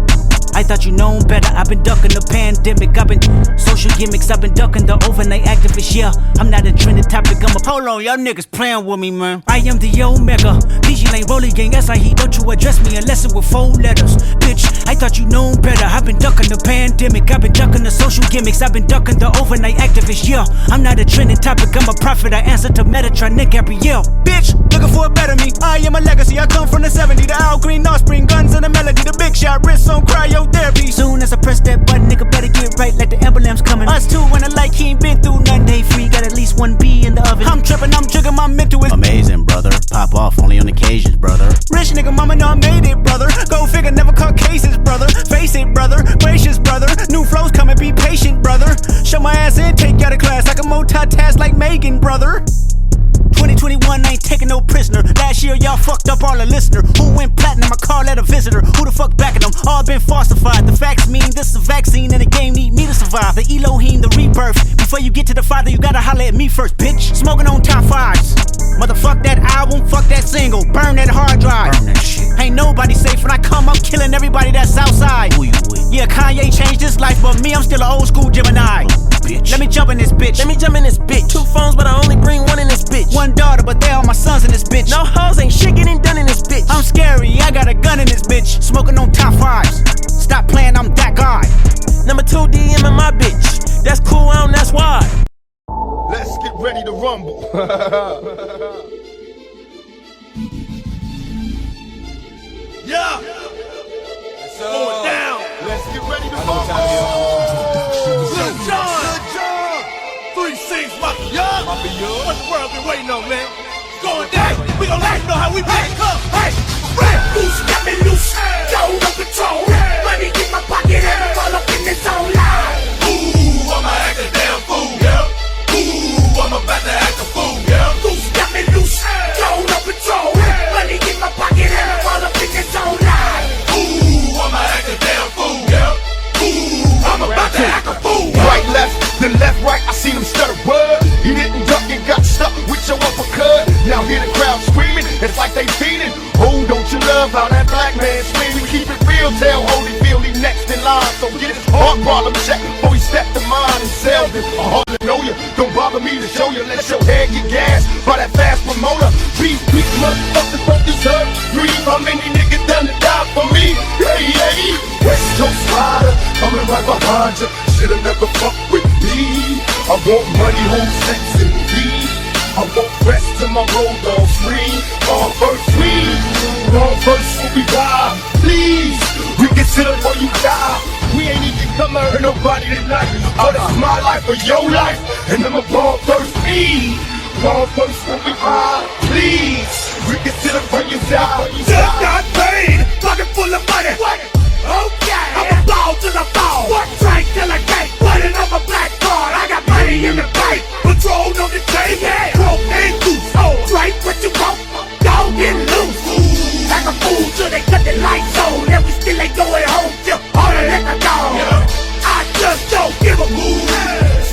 I thought you known better. I've been ducking the pandemic. I've been social gimmicks. I've been ducking the overnight activists. Yeah, I'm not a trending topic. I'm a hold on, y'all niggas playing with me, man. I am the Omega. PG Lane, Rolly Gang, SIE. Don't you address me unless it's with four letters. Bitch, I thought you known better. I've been ducking the pandemic. I've been ducking the social gimmicks. I've been ducking the overnight activists. Yeah, I'm not a trending topic. I'm a prophet. I answer to Metatron, Nick Gabrielle. Bitch, looking for a better me. I am a legacy. I come from the 70. The Al Green offspring, guns and the melody. The big shot, wrists on cryotherapy. Soon as I press that button, nigga better get right like the emblem's coming. Us two when I like he ain't been through nothing. Day free, got at least one B in the oven. I'm tripping, I'm jigging, my mental is Amazing, brother. Pop off only on occasions, brother. Rich nigga, mama know I made it, brother. Go figure, never caught cases, brother. Face it, brother. Gracious, brother. New flows coming, be patient, brother. Show my ass in, take you out of class like a multitask like Megan, brother. 2021 ain't taking no prisoner. Last year y'all fucked up all the listener. Who went platinum? I call that a visitor. Who the fuck backing them? All been falsified. The facts mean this is a vaccine and the game need me to survive. The Elohim, the rebirth. Before you get to the father, you gotta holler at me first, bitch. Smoking on top fives. Motherfuck that album, fuck that single. Burn that hard drive. Burn that shit. Ain't nobody safe when I come, I'm killing everybody that's outside. Who you with? Yeah, Kanye changed his life, but me, I'm still an old school Gemini. Bitch. Let me jump in this bitch. Let me jump in this bitch. Two phones, but I only bring one in this bitch. One daughter, but they all my sons in this bitch. No hoes, ain't shit getting done in this bitch. I'm scary, I got a gun in this bitch. Smoking on top fives. Stop playing, I'm that guy. Number two DM in my bitch. That's cool, I don't, that's why. Let's get ready to rumble. <laughs> yeah. Going down. Let's get ready to rumble. Lil Jon. Lil Jon. Three six, my yeah. What the world been waiting on, man? Going down. We gon' let you know how we back up. Hey, rap. Loose, got me loose, go no control. Money in my pocket and I'm all up in this zone line. Ooh, I'ma act a damn fool. Yeah. Ooh, I'm about to act a fool. Yeah. Loose, got me loose, go no control. Money in my pocket and I'm all up in this zone line. Ooh, I'ma act a damn fool. Yeah. Ooh, I'm about to act a fool. Right, left, then left, right, I see them stutter word. He didn't duck and got stuck with your uppercut. Now hear the crowd screaming, it's like they feeding. Oh, don't you love how that black man? We keep it real, tell Holyfield he next in line. So get his heart problem checked before he step to mine and sell this. I hardly know you, don't bother me to show you. Let your head get gas by that fast promoter. Beef, beef, motherfuckers don't deserve grief. How many niggas done to die for me? Hey, hey, West Coast rider, coming right behind you. Should've never fucked with me. I want money, home, sex, and. I want rest till my road dogs free. On first we, on first when we ride. Please, reconsider before you die. We ain't even come to hurt nobody tonight. But it's my life or your life, and I'm a born first me. Born first when we ride. Please, We can sit up for you down. Just got paid, pocket full of money. Okay, Ball till I fall. Drink till I can't. Put it on my black card. I got money in the bank. Patrol on the chain. Broke and goose. Oh, drink what you want. Dog get loose. Like a fool till they cut the lights on. And we still ain't going home till all the liquor gone. I just don't give a move.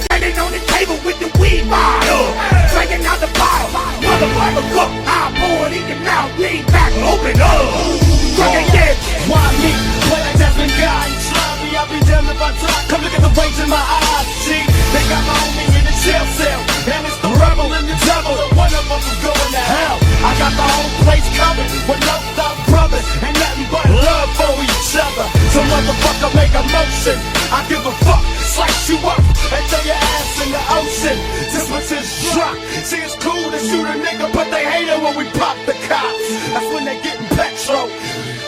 Standing on the table with the weed bottle. Drinking out the bottle. Motherfucker cook. I pour it in your mouth. Lean back, open up. Got the whole place covered with no thought brothers. And nothing but love for each other. So motherfucker make a motion. I give a fuck. Slice you up and throw your ass in the ocean. This was his drop. See, it's cool to shoot a nigga, but they hate it when we pop the cops. That's when they getting petrol.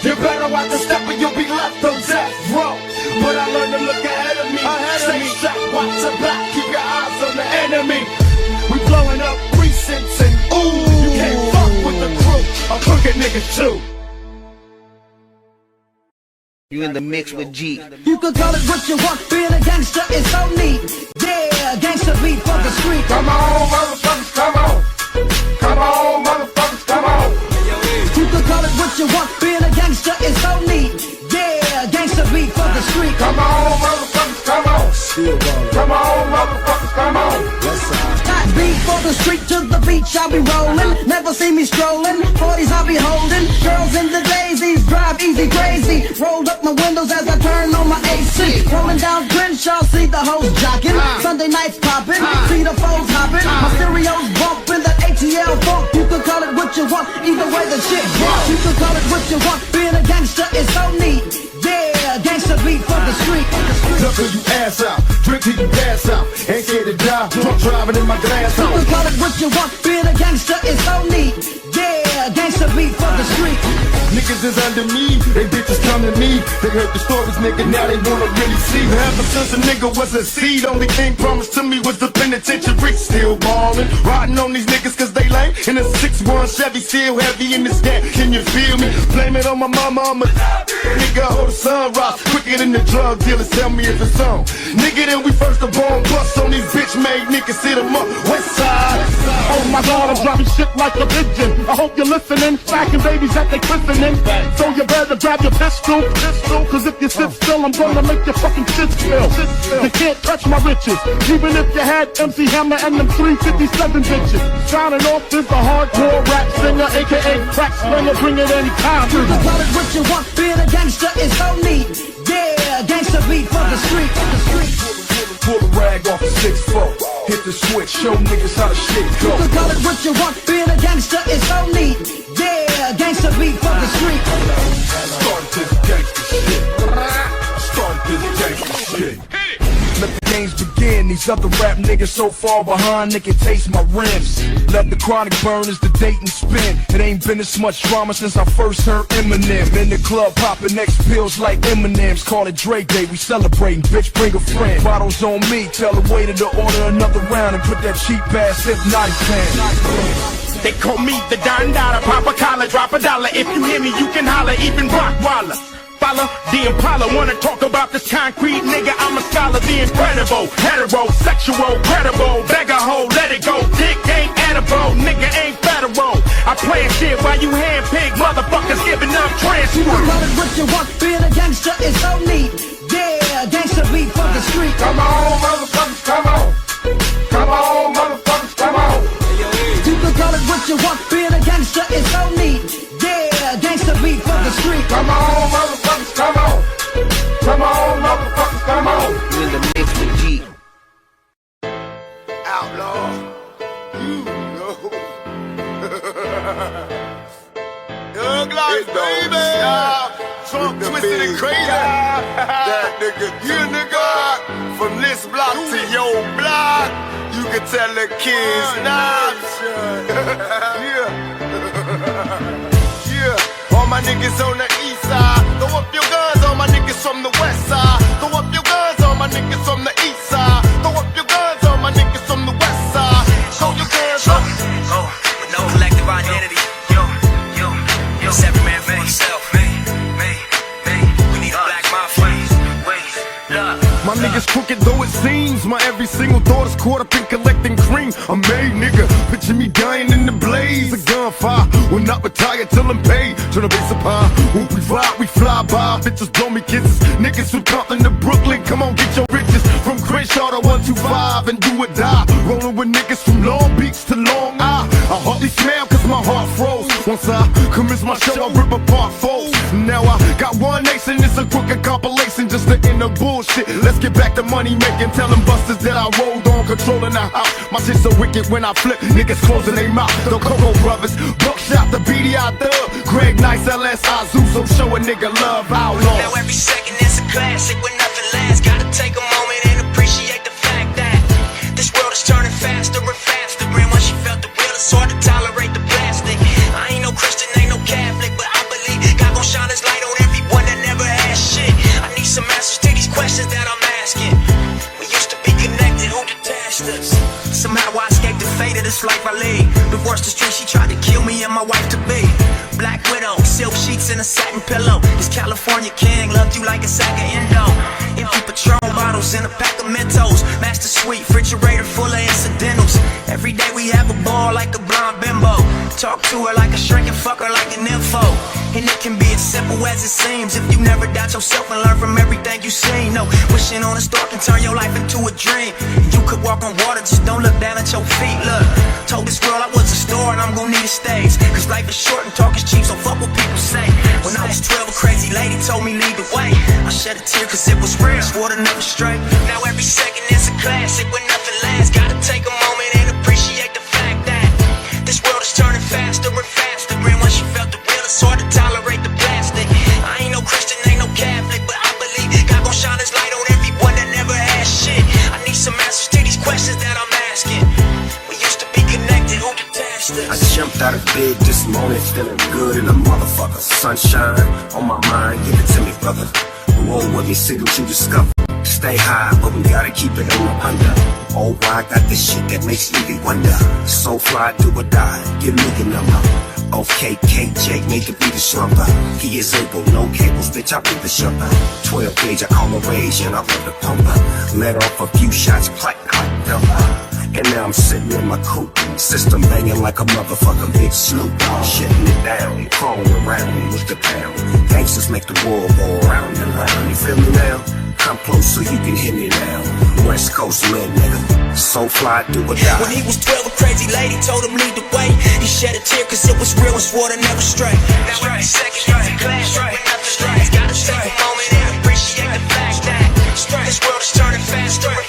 You better watch the step or you'll be left on death row. But I learned to look ahead of me. Stay strapped, watch the back, keep your eyes on the enemy. We blowing up niggas too. You in the mix with G. You can call it what you want, being a gangster is so neat. Yeah, gangster beat for the street. Come on, motherfuckers, come on. Come on, motherfuckers, come on. You could call it what you want, being a gangster is so neat. Yeah, gangster beat for the street. Come on, motherfuckers, come on. Come on, motherfuckers, come on. Hot beat for the street to the beach, I'll be rolling. Never see me strolling. 40s I'll be holding. Girls in the daisies, drive easy crazy. Rolled up my windows as I turn on my AC. Rolling down Crenshaw, see the hoes jocking. Uh. Sunday nights popping, uh. see the foes hopping. Uh. My stereo's bumping that ATL funk. You could call it what you want, either way the shit bump. You could call it what you want, being a gangster is so neat. Yeah, gangster beat for the street. Look till you ass out, drink till you pass out. Ain't scared to die, drunk driving in my glass You house. can call it what you want, being a gangster is so neat. Yeah, gangster beat for the street. Niggas is under me, they bitches come to me. They heard the stories, nigga, now they wanna really see. Ever since a nigga was a seed, only thing promised to me was the penitentiary. Still ballin', riding on these niggas cause they lame. In a 6-1 Chevy, still heavy in this gap. Can you feel me? Blame it on my mama, I'm a nigga, hold the sunrise. Quicker than the drug dealers, tell me if it's on. Nigga, then we first the bomb bust on these bitch made niggas, sit 'em up. West side. Oh my god, I'm dropping shit like a pigeon. I hope you're listening. Smacking babies at they christening. So you better grab your pistol, pistol. Cause if you sit still, I'm gonna make your fucking shit spill. You can't touch my riches. Even if you had MC Hammer and them 357 bitches. Sounding off is a hardcore rap singer, aka crack slinger, bring it anytime. You can call it what you want, being a gangster is so neat. Yeah, gangster beat for the street. For the street. Pull the rag off the 6-4. Hit the switch, show niggas how the shit You go. can call it what you want, being a gangster is so neat. Yeah, gangster beat for the street. Start this gangsta shit. Start this gangsta shit. Let the games begin. These other rap niggas so far behind, they can taste my rims. Let the chronic burn as the date and spin. It ain't been this much drama since I first heard Eminem. In the club, popping X pills like M&M's. Call it Dre Day, we celebrating. Bitch, bring a friend. Bottles on me, tell the waiter to order another round and put that cheap ass hypnotic pan. They call me the Don Dada, pop a collar, drop a dollar. If you hear me, you can holler, even Rock Waller. Follow the Impala, wanna talk about this concrete nigga? I'm a scholar, the incredible, heterosexual, credible, beggar hoe, let it go. Dick ain't edible, nigga ain't federal. I plan shit while you handpick motherfuckers giving up trans. You can call it what you want, being a gangster is so neat. Yeah, gangster beat for the street. Come on, motherfuckers, come on. Come on, motherfuckers, come on. You can call it what you want, being a gangster is so neat. Yeah, gangster beat for the street. Come on, motherfuckers, come on. Come on, motherfuckers, come on. You in the mix with G. Outlaw. You know. <laughs> Young life, baby. Trump twisted and crazy. <laughs> that nigga, you nigga. From this block to your block, you can tell the kids now. <laughs> yeah. yeah. All my niggas on the east side. Throw up your guns, all my niggas from the west side. Throw up your guns, all my niggas from the east side. Throw up your guns, all my niggas from the west side. Show your hands up. Oh, with no collective identity. Yo, yo, yo. It's every man for himself. Me, me, me. We need a black mafia. Wait, love. My niggas crooked though it seems. My every single thought is caught up in collecting cream. I'm made, nigga. Picture me dying in the blaze. A gunfire. Will not retire till I'm paid. Turn the bass up high. When we fly, we fly by. Bitches blow me kisses. Niggas from Compton to Brooklyn. Come on, get your riches. From Crenshaw to 125 and do or die. Rolling with niggas from Long Beach to Long Island. I hardly smell cause my heart froze. Once I commence my show, I rip apart foes. Now I got one nation, it's a crooked compilation just to end the bullshit. Let's get back to money making, tell them busters that I rolled on, controlling the house. My shit so wicked when I flip, niggas closing their mouth. The Coco Brothers, Buckshot, the BDI Thug, Greg Nice, LSI Zeus, so show a nigga love long. Now every second is a classic when nothing lasts. Gotta take a moment and this life I lead. The street, she tried to kill me and my wife to be. Black widow, silk sheets and a satin pillow. This California king loved you like a sack of endo. Empty Patron bottles and a pack of Mentos. Master suite, refrigerator full of incidentals. Every day we have a ball like a blonde bimbo. Talk to her like a shrink and fuck her like an info. And it can be as simple as it seems if you never doubt yourself and learn from everything you see. No, wishing on a star can turn your life into a dream. You could walk on water, just don't look down at your feet. Look, told this world I was a star and I'm gonna need a stage. Cause life is short and talk is cheap, so fuck what people say. When I was 12, a crazy lady told me lead the way. I shed a tear cause it was real, swore to never stray. Now every second is a classic when nothing lasts. Gotta take a moment and appreciate the fact that this world is turning faster and faster. And once you felt the real, it's hard to tolerate the I jumped out of bed this morning, feeling good in a motherfucker. Sunshine on my mind, give it to me, brother. Roll with me, see what you discover. Stay high, but we gotta keep it on the under. Oh, I got this shit that makes me wonder. So fly, do or die, give me your number. Okay, KJ, make it be the slumber. He is able, no cables, bitch, I be the shopper. 12 gauge, I call a rage, and I love the pumper. Let off a few shots, clack, clack, dumper. And now I'm sitting in my coupe, system banging like a motherfucker, big Snoop Dogg. Shitting it down, crawling around with the pound. Gangsters make the world go around and round. You feel me now? Come close so you can hear me now. West Coast little nigga, so fly, do or die. When he was 12, a crazy lady told him lead the way. He shed a tear cause it was real and swore to never stray. Now every second is a clash, when nothing strays. Gotta take a moment and appreciate the fact that this world is turning faster and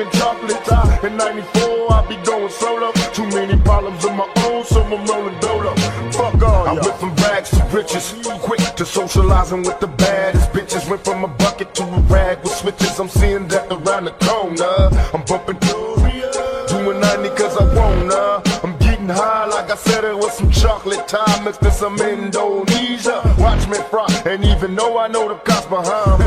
smoking chocolate tie. In '94, I be going solo. Too many problems of my own, so I'm rolling dolo. Fuck all I went from rags to riches, too quick to socializing with the baddest bitches. Went from a bucket to a rag with switches. I'm seeing that around the corner. I'm bumping Gloria, doing 90 cause I wanna. I'm getting high like I said it was some chocolate time mixed in some Indonesia. Watch me fry, and even though I know the cops behind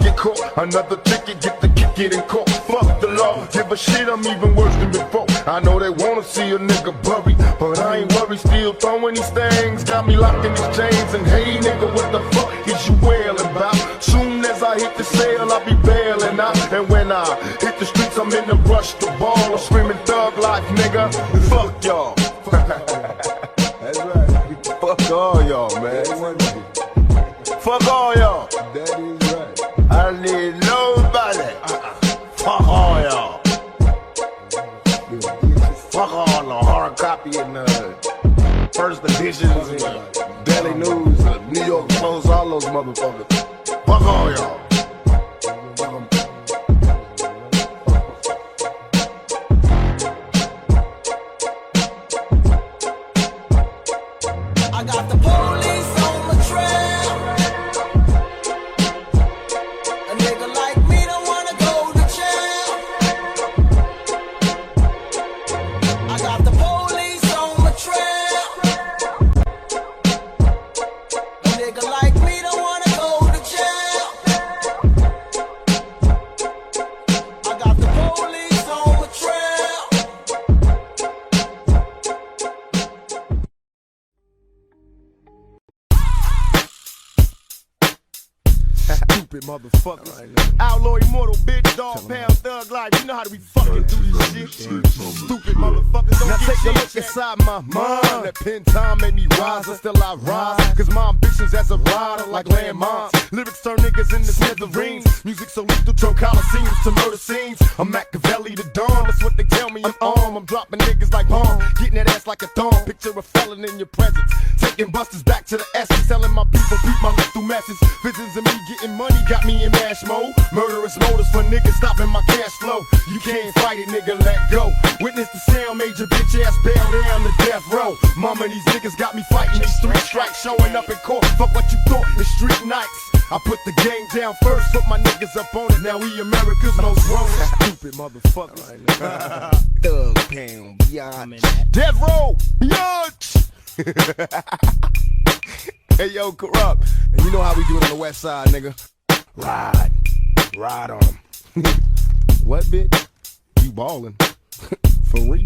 Get caught. Another ticket, get the kick it in court. Fuck the law, give a shit, I'm even worse than before. I know they wanna see a nigga buried, but I ain't worried, still throwing these things. Got me locked in these chains, and hey nigga, what the Stupid motherfuckers. Thug pound, biatch. Death row, biatch. hey yo, Kurupt. And you know how we do it on the west side, nigga. Ride. Ride on 'em. <laughs> what, bitch? You ballin'. <laughs> For real.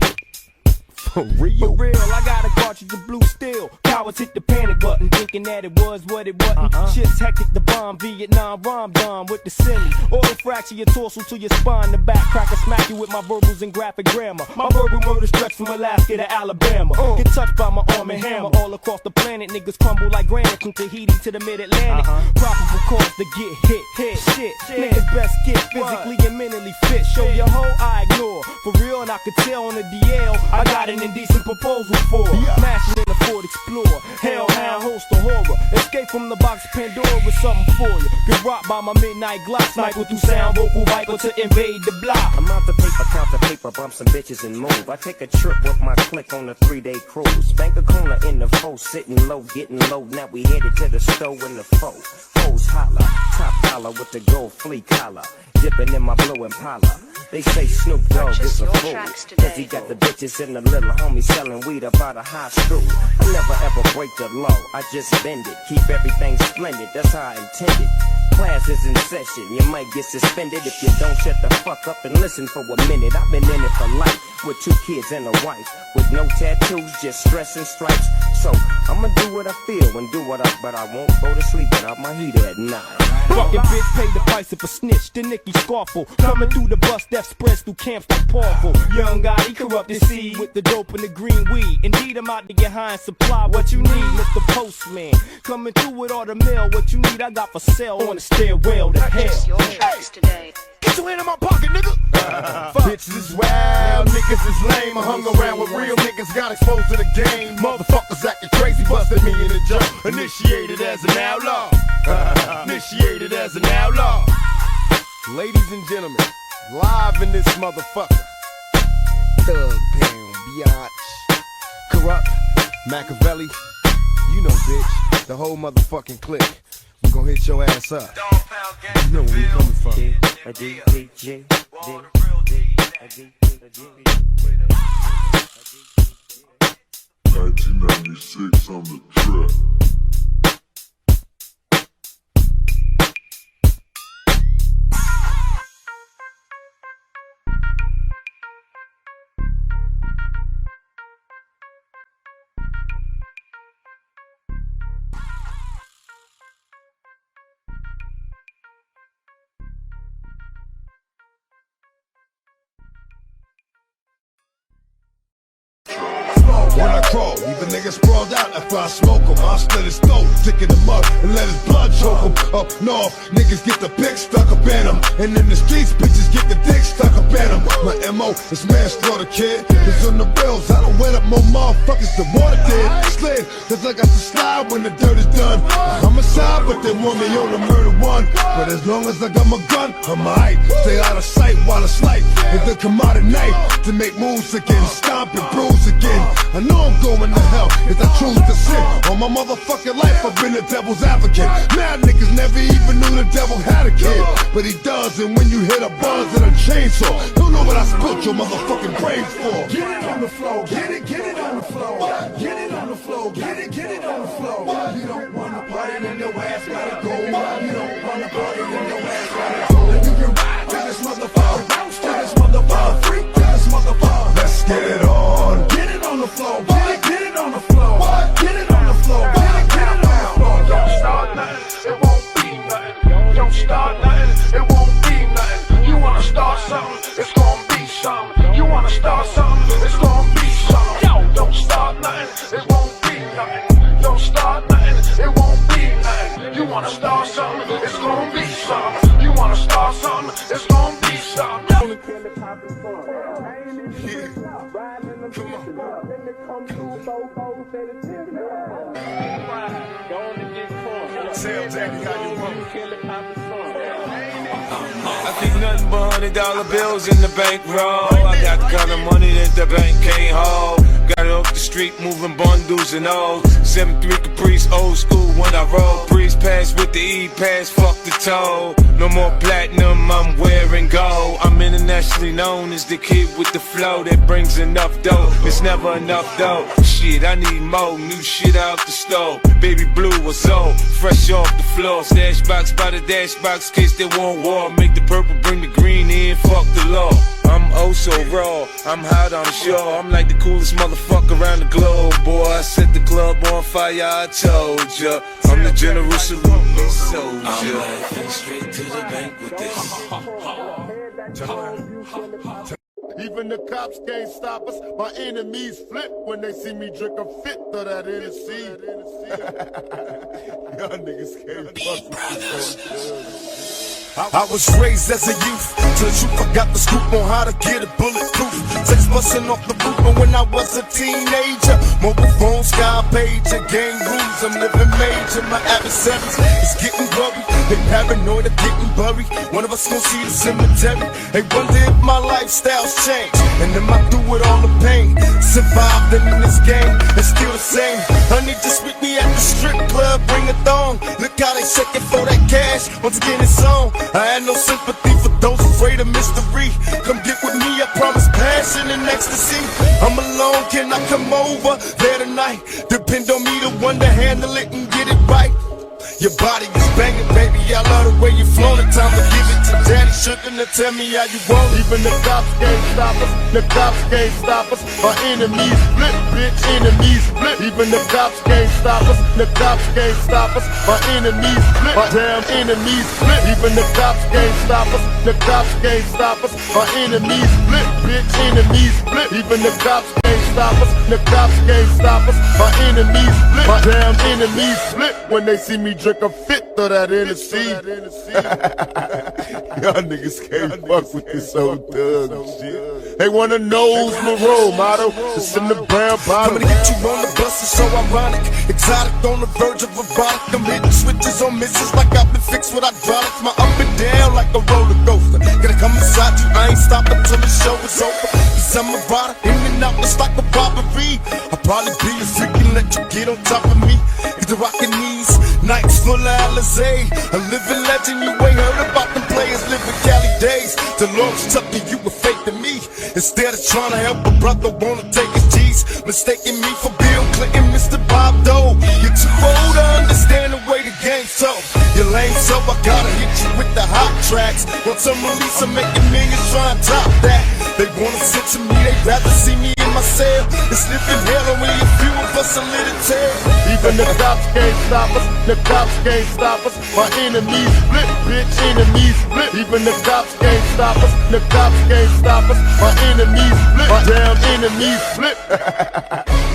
For real. For real, I got a cartridge of blue steel. Cowards hit the panic button, thinking that it was what it wasn't. Uh-huh. Shit's hectic, the bomb, Vietnam, rom dom with the semi. Oil fracture your torso to your spine, the back cracker smack you with my verbals and graphic grammar. My verbal murder stretch from Alaska to Alabama. Uh. Get touched by my arm and hammer. All across the planet, niggas crumble like granite from Tahiti to the mid Atlantic. Uh-huh. Probable cause to get hit, hit, shit. Niggas best get physically and mentally fit. Show your hoe, I ignore. For real, and I could tell on the DL, I got an indecent proposal for her. Mashing in the Ford Explorer. Hellhound host of horror. Escape from the box Pandora with something for you. Get rocked by my midnight Glock. Sniper through sound, vocal viper to invade the block. I'm out the paper, count the paper, bump some bitches and move. I take a trip with my clique on a three day cruise. Bank a corner in the foe, sitting low, getting low. Now we headed to the stove in the foe. Hoes holla, top dollar with the gold flea collar. Dipping in my blue Impala. They say Snoop Dogg is a fool. Cause he got the bitches and the little homie selling weed about a high school. I never ever break the law, I just bend it. Keep everything splendid, that's how I intended. Class is in session. You might get suspended if you don't shut the fuck up and listen for a minute. I've been in it for life with two kids and a wife. With no tattoos, just stress and stripes. So I'ma do what I feel and do what I, but I won't go to sleep without my heat at night. Fucking bitch paid the price if a snitch. The Nicky Scarfo coming through the bus that spreads through camps like Paulville. Young guy, he corrupted seed with the dope and the green weed. Indeed, I'm out to get high and supply what you need, Mr. Postman. Coming through with all the mail, what you need, I got for sale on the stairwell to hell. Get your hand in my pocket, nigga. <laughs> Bitches is wild, niggas is lame. I hung around with real niggas, got exposed to the game. Motherfuckers acting crazy, busted me in the jump. Initiated as an outlaw. <laughs> Initiated as an outlaw. Ladies and gentlemen, live in this motherfucker. Thug Pound, Biatch, Kurupt, Machiavelli. You know, bitch, the whole motherfucking clique. We gon' hit your ass up. You know where we coming from. A D, D, J, D, D, a D, a D. 1996 on the track. Leave a nigga sprawled out after I smoke him. I slit his throat, stick in the up, and let his blood choke him. Up north, niggas get the pick stuck up in them. And in the streets, bitches get the dick stuck up in them. My MO is manslaughter, kid. Cause on the bills, I don't wet up more motherfuckers than water did. Slid, cause I got to slide when the dirt is done. I'm a side, but they want me on the murder one. But as long as I got my gun, I'm alright. Stay out of sight while I snipe. And then come out at night to make moves again. Stomp and bruise again. I know I'm going to hell if I choose to sin. All my motherfucking life, I've been the devil's advocate. Mad niggas never even knew the devil had a kid. But he does, and when you hit a buzz and a chainsaw, you know what I spilt your motherfucking brains for. Get it on the floor, get it, get it on the floor. Get it on the floor, get it, get it on the floor. You don't wanna party, then your ass gotta go. You don't wanna party, then your ass gotta go. And you can ride to this motherfucker, bounce to this motherfucker, freak to this motherfucker. Let's get it on. Get it on the floor, get it on the floor. Get it on the floor, get it, get it on the floor. Don't start nothing, it won't be nothing. Don't start nothing, it won't be nothing. You wanna start something, it's gonna be something. You wanna start something, it's gonna be something. Yo, don't start nothing, it won't be nothing. Don't start nothing, it won't be nothing. You wanna start something, I think nothing but hundred dollar bills in the bankroll. I got the kind of money that the bank can't hold. Got it off the street, moving bundles and O's. 7-3 Caprice, old school when I roll. Breeze pass with the E pass, fuck the toll. No more platinum, I'm wearing gold. I'm internationally known as the kid with the flow that brings enough dough. It's never enough though. Shit, I need more new shit out the stove. Baby blue was old, fresh off the floor. Stash box by the dash box, case they want war. Make the purple, bring the green in, fuck the law. I'm oh so raw, I'm hot on the shore. I'm like the coolest motherfucker around the globe, boy. I set the club on fire, I told ya. I'm the general salute soldier. I'm like, straight to the bank with this. Even the cops can't stop us. My enemies flip when they see me drink a fifth of that Hennessy. <laughs> Y'all niggas can't fuck I was raised as a youth till you forgot the scoop on how to get it bulletproof. Six busting off the roof, and when I was a teenager, mobile phone, sky page, and gang rules. I'm living major. My adversaries is getting worried. They paranoid of getting buried. One of us gon' see the cemetery. They wonder if my lifestyle's changed, and am I through with all the pain? Survived in this game, it's still the same. Honey, just meet me at the strip club, bring a thong. Look how they shaking for that cash. Once again, it's on. I had no sympathy for those afraid of mystery. Come get with me, I promise passion and ecstasy. I'm alone, can I come over there tonight? Depend on me to one to handle it and get it right. Your body is banging, baby. I love the way you flow. The time to give it to daddy. Sugar to tell me how you want. Even the cops can't stop us. The cops can't stop us. Our enemies split, bitch. Enemies split. Even the cops can't stop us. The cops can't stop us. Our enemies split. Our damn enemies split. Even the cops can't stop us. The cops can't stop us. Our enemies split, bitch. Enemies split. Even the cops can't stop us. The cops can't stop us. Our enemies split. My damn enemies split when they see me a fifth of that Hennessy. <laughs> Y'all niggas can't fuck with this old thug shit. They wanna who's my role model. It's in the brown bottle. Coming get you on the bus is so ironic. Exotic on the verge of erotic. I'm hitting switches on misses like I've been fixed with hydraulics. My up and down like a roller coaster. Gotta come inside you, I ain't stopping till the show is over. Cause I'm a rider, in and out just like a robbery. I'll probably be a freak and let you get on top of me. Cause the rockin' knees, nights of Alizé. A living legend, you ain't heard about them players living Cali days. The Lord's tucking you with faith in me. Instead of trying to help a brother, wanna take his G's. Mistaking me for Bill Clinton, Mr. Bob Dole. You're too old to understand the way the game's so. You're lame, so I gotta hit you with the hot tracks. Want some release, I'm making millions trying to top that. They wanna sit to me, they'd rather see me in my cell. It's living hell, only a few of us little tell. Even the cops can't stop us. The cops can't stop us. My enemies split, bitch. Enemies split. Even the cops can't stop us. The cops can't stop us. My enemies split. My damn enemies split. <laughs>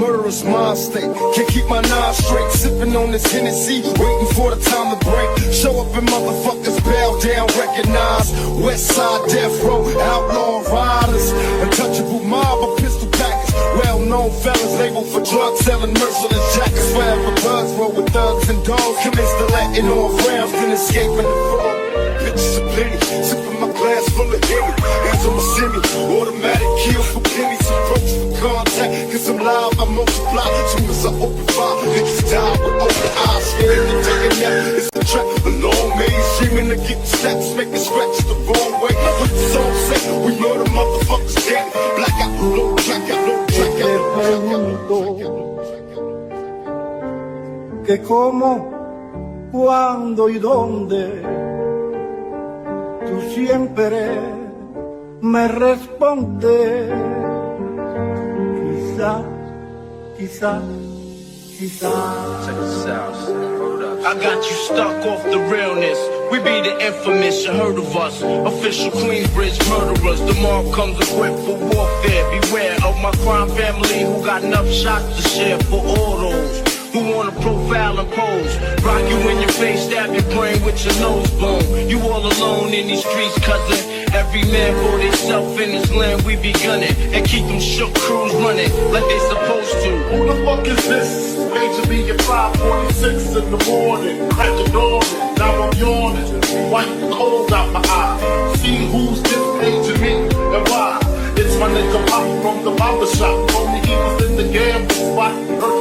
Murderous mind state, can't keep my nine straight. Sipping on this Hennessy, waiting for the time to break. Show up and motherfuckers bow down, recognize. West side death row, outlaw riders. Untouchable mob pistol packers. Well known fellas labeled for drug selling, merciless jackets. Forever bugs roll with dogs. Commence to letting off rounds, then escaping the fog. Bitches are plenty, sipping my glass full of Henny. Hands on my semi, automatic kill for pennies. Approach for contact, cause I'm live, I multiply. Soon as I open fire, niggas die with open eyes. Scared to take a nap, it's a trap. A long maze, dreaming to get steps, making scratch the wrong way. What the song say? We murder motherfuckers dead. Black out, low track low que cómo, cuándo y dónde tú siempre me respondes. Quizá, quizá, quizá. I got you stuck off the realness. We be the infamous, you heard of us. Official Queensbridge murderers. The mob comes equipped for warfare. Beware of my crime family who got enough shots to share for all those who wanna profile and pose. Rock you in your face, stab your brain with your nose bone. You all alone in these streets, cousin. Every man for himself in this land, we be gunning. And keep them shook crews running like they supposed to. Who the fuck is this? Major me at 546 in the morning. Crack the door, now I'm yawning. Wipe the cold out my eye. See who's this paging me and why. It's my nigga Pop from the barber shop. Me he was in the gambling spot. Heard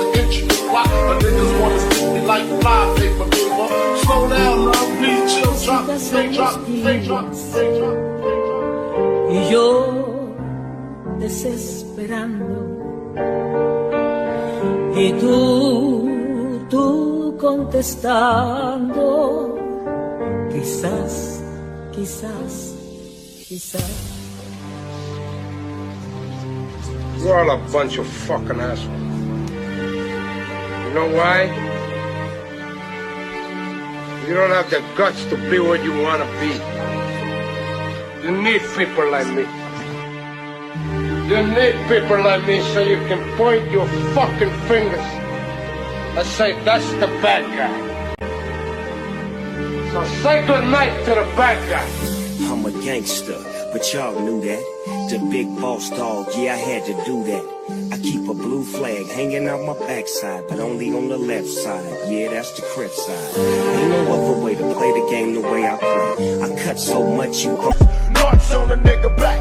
intricate. But niggas wanna stick me like fly paper, paper. Slow down, love, please chill, drop, stay drop, stay drop, stay drop. y yo desesperando y tú, tú contestando quizás, quizás, quizás You're all a bunch of fucking assholes. You know why? You don't have the guts to be what you want to be. You need people like me. You need people like me so you can point your fucking fingers and say, that's the bad guy. So say goodnight to the bad guy. I'm a gangster, but y'all knew that. The big boss dog, yeah, I had to do that. I keep a blue flag hanging out my backside, but only on the left side. Yeah, that's the crib side. Ain't no other way to play the game the way I play. I cut so much you. March on a nigga black,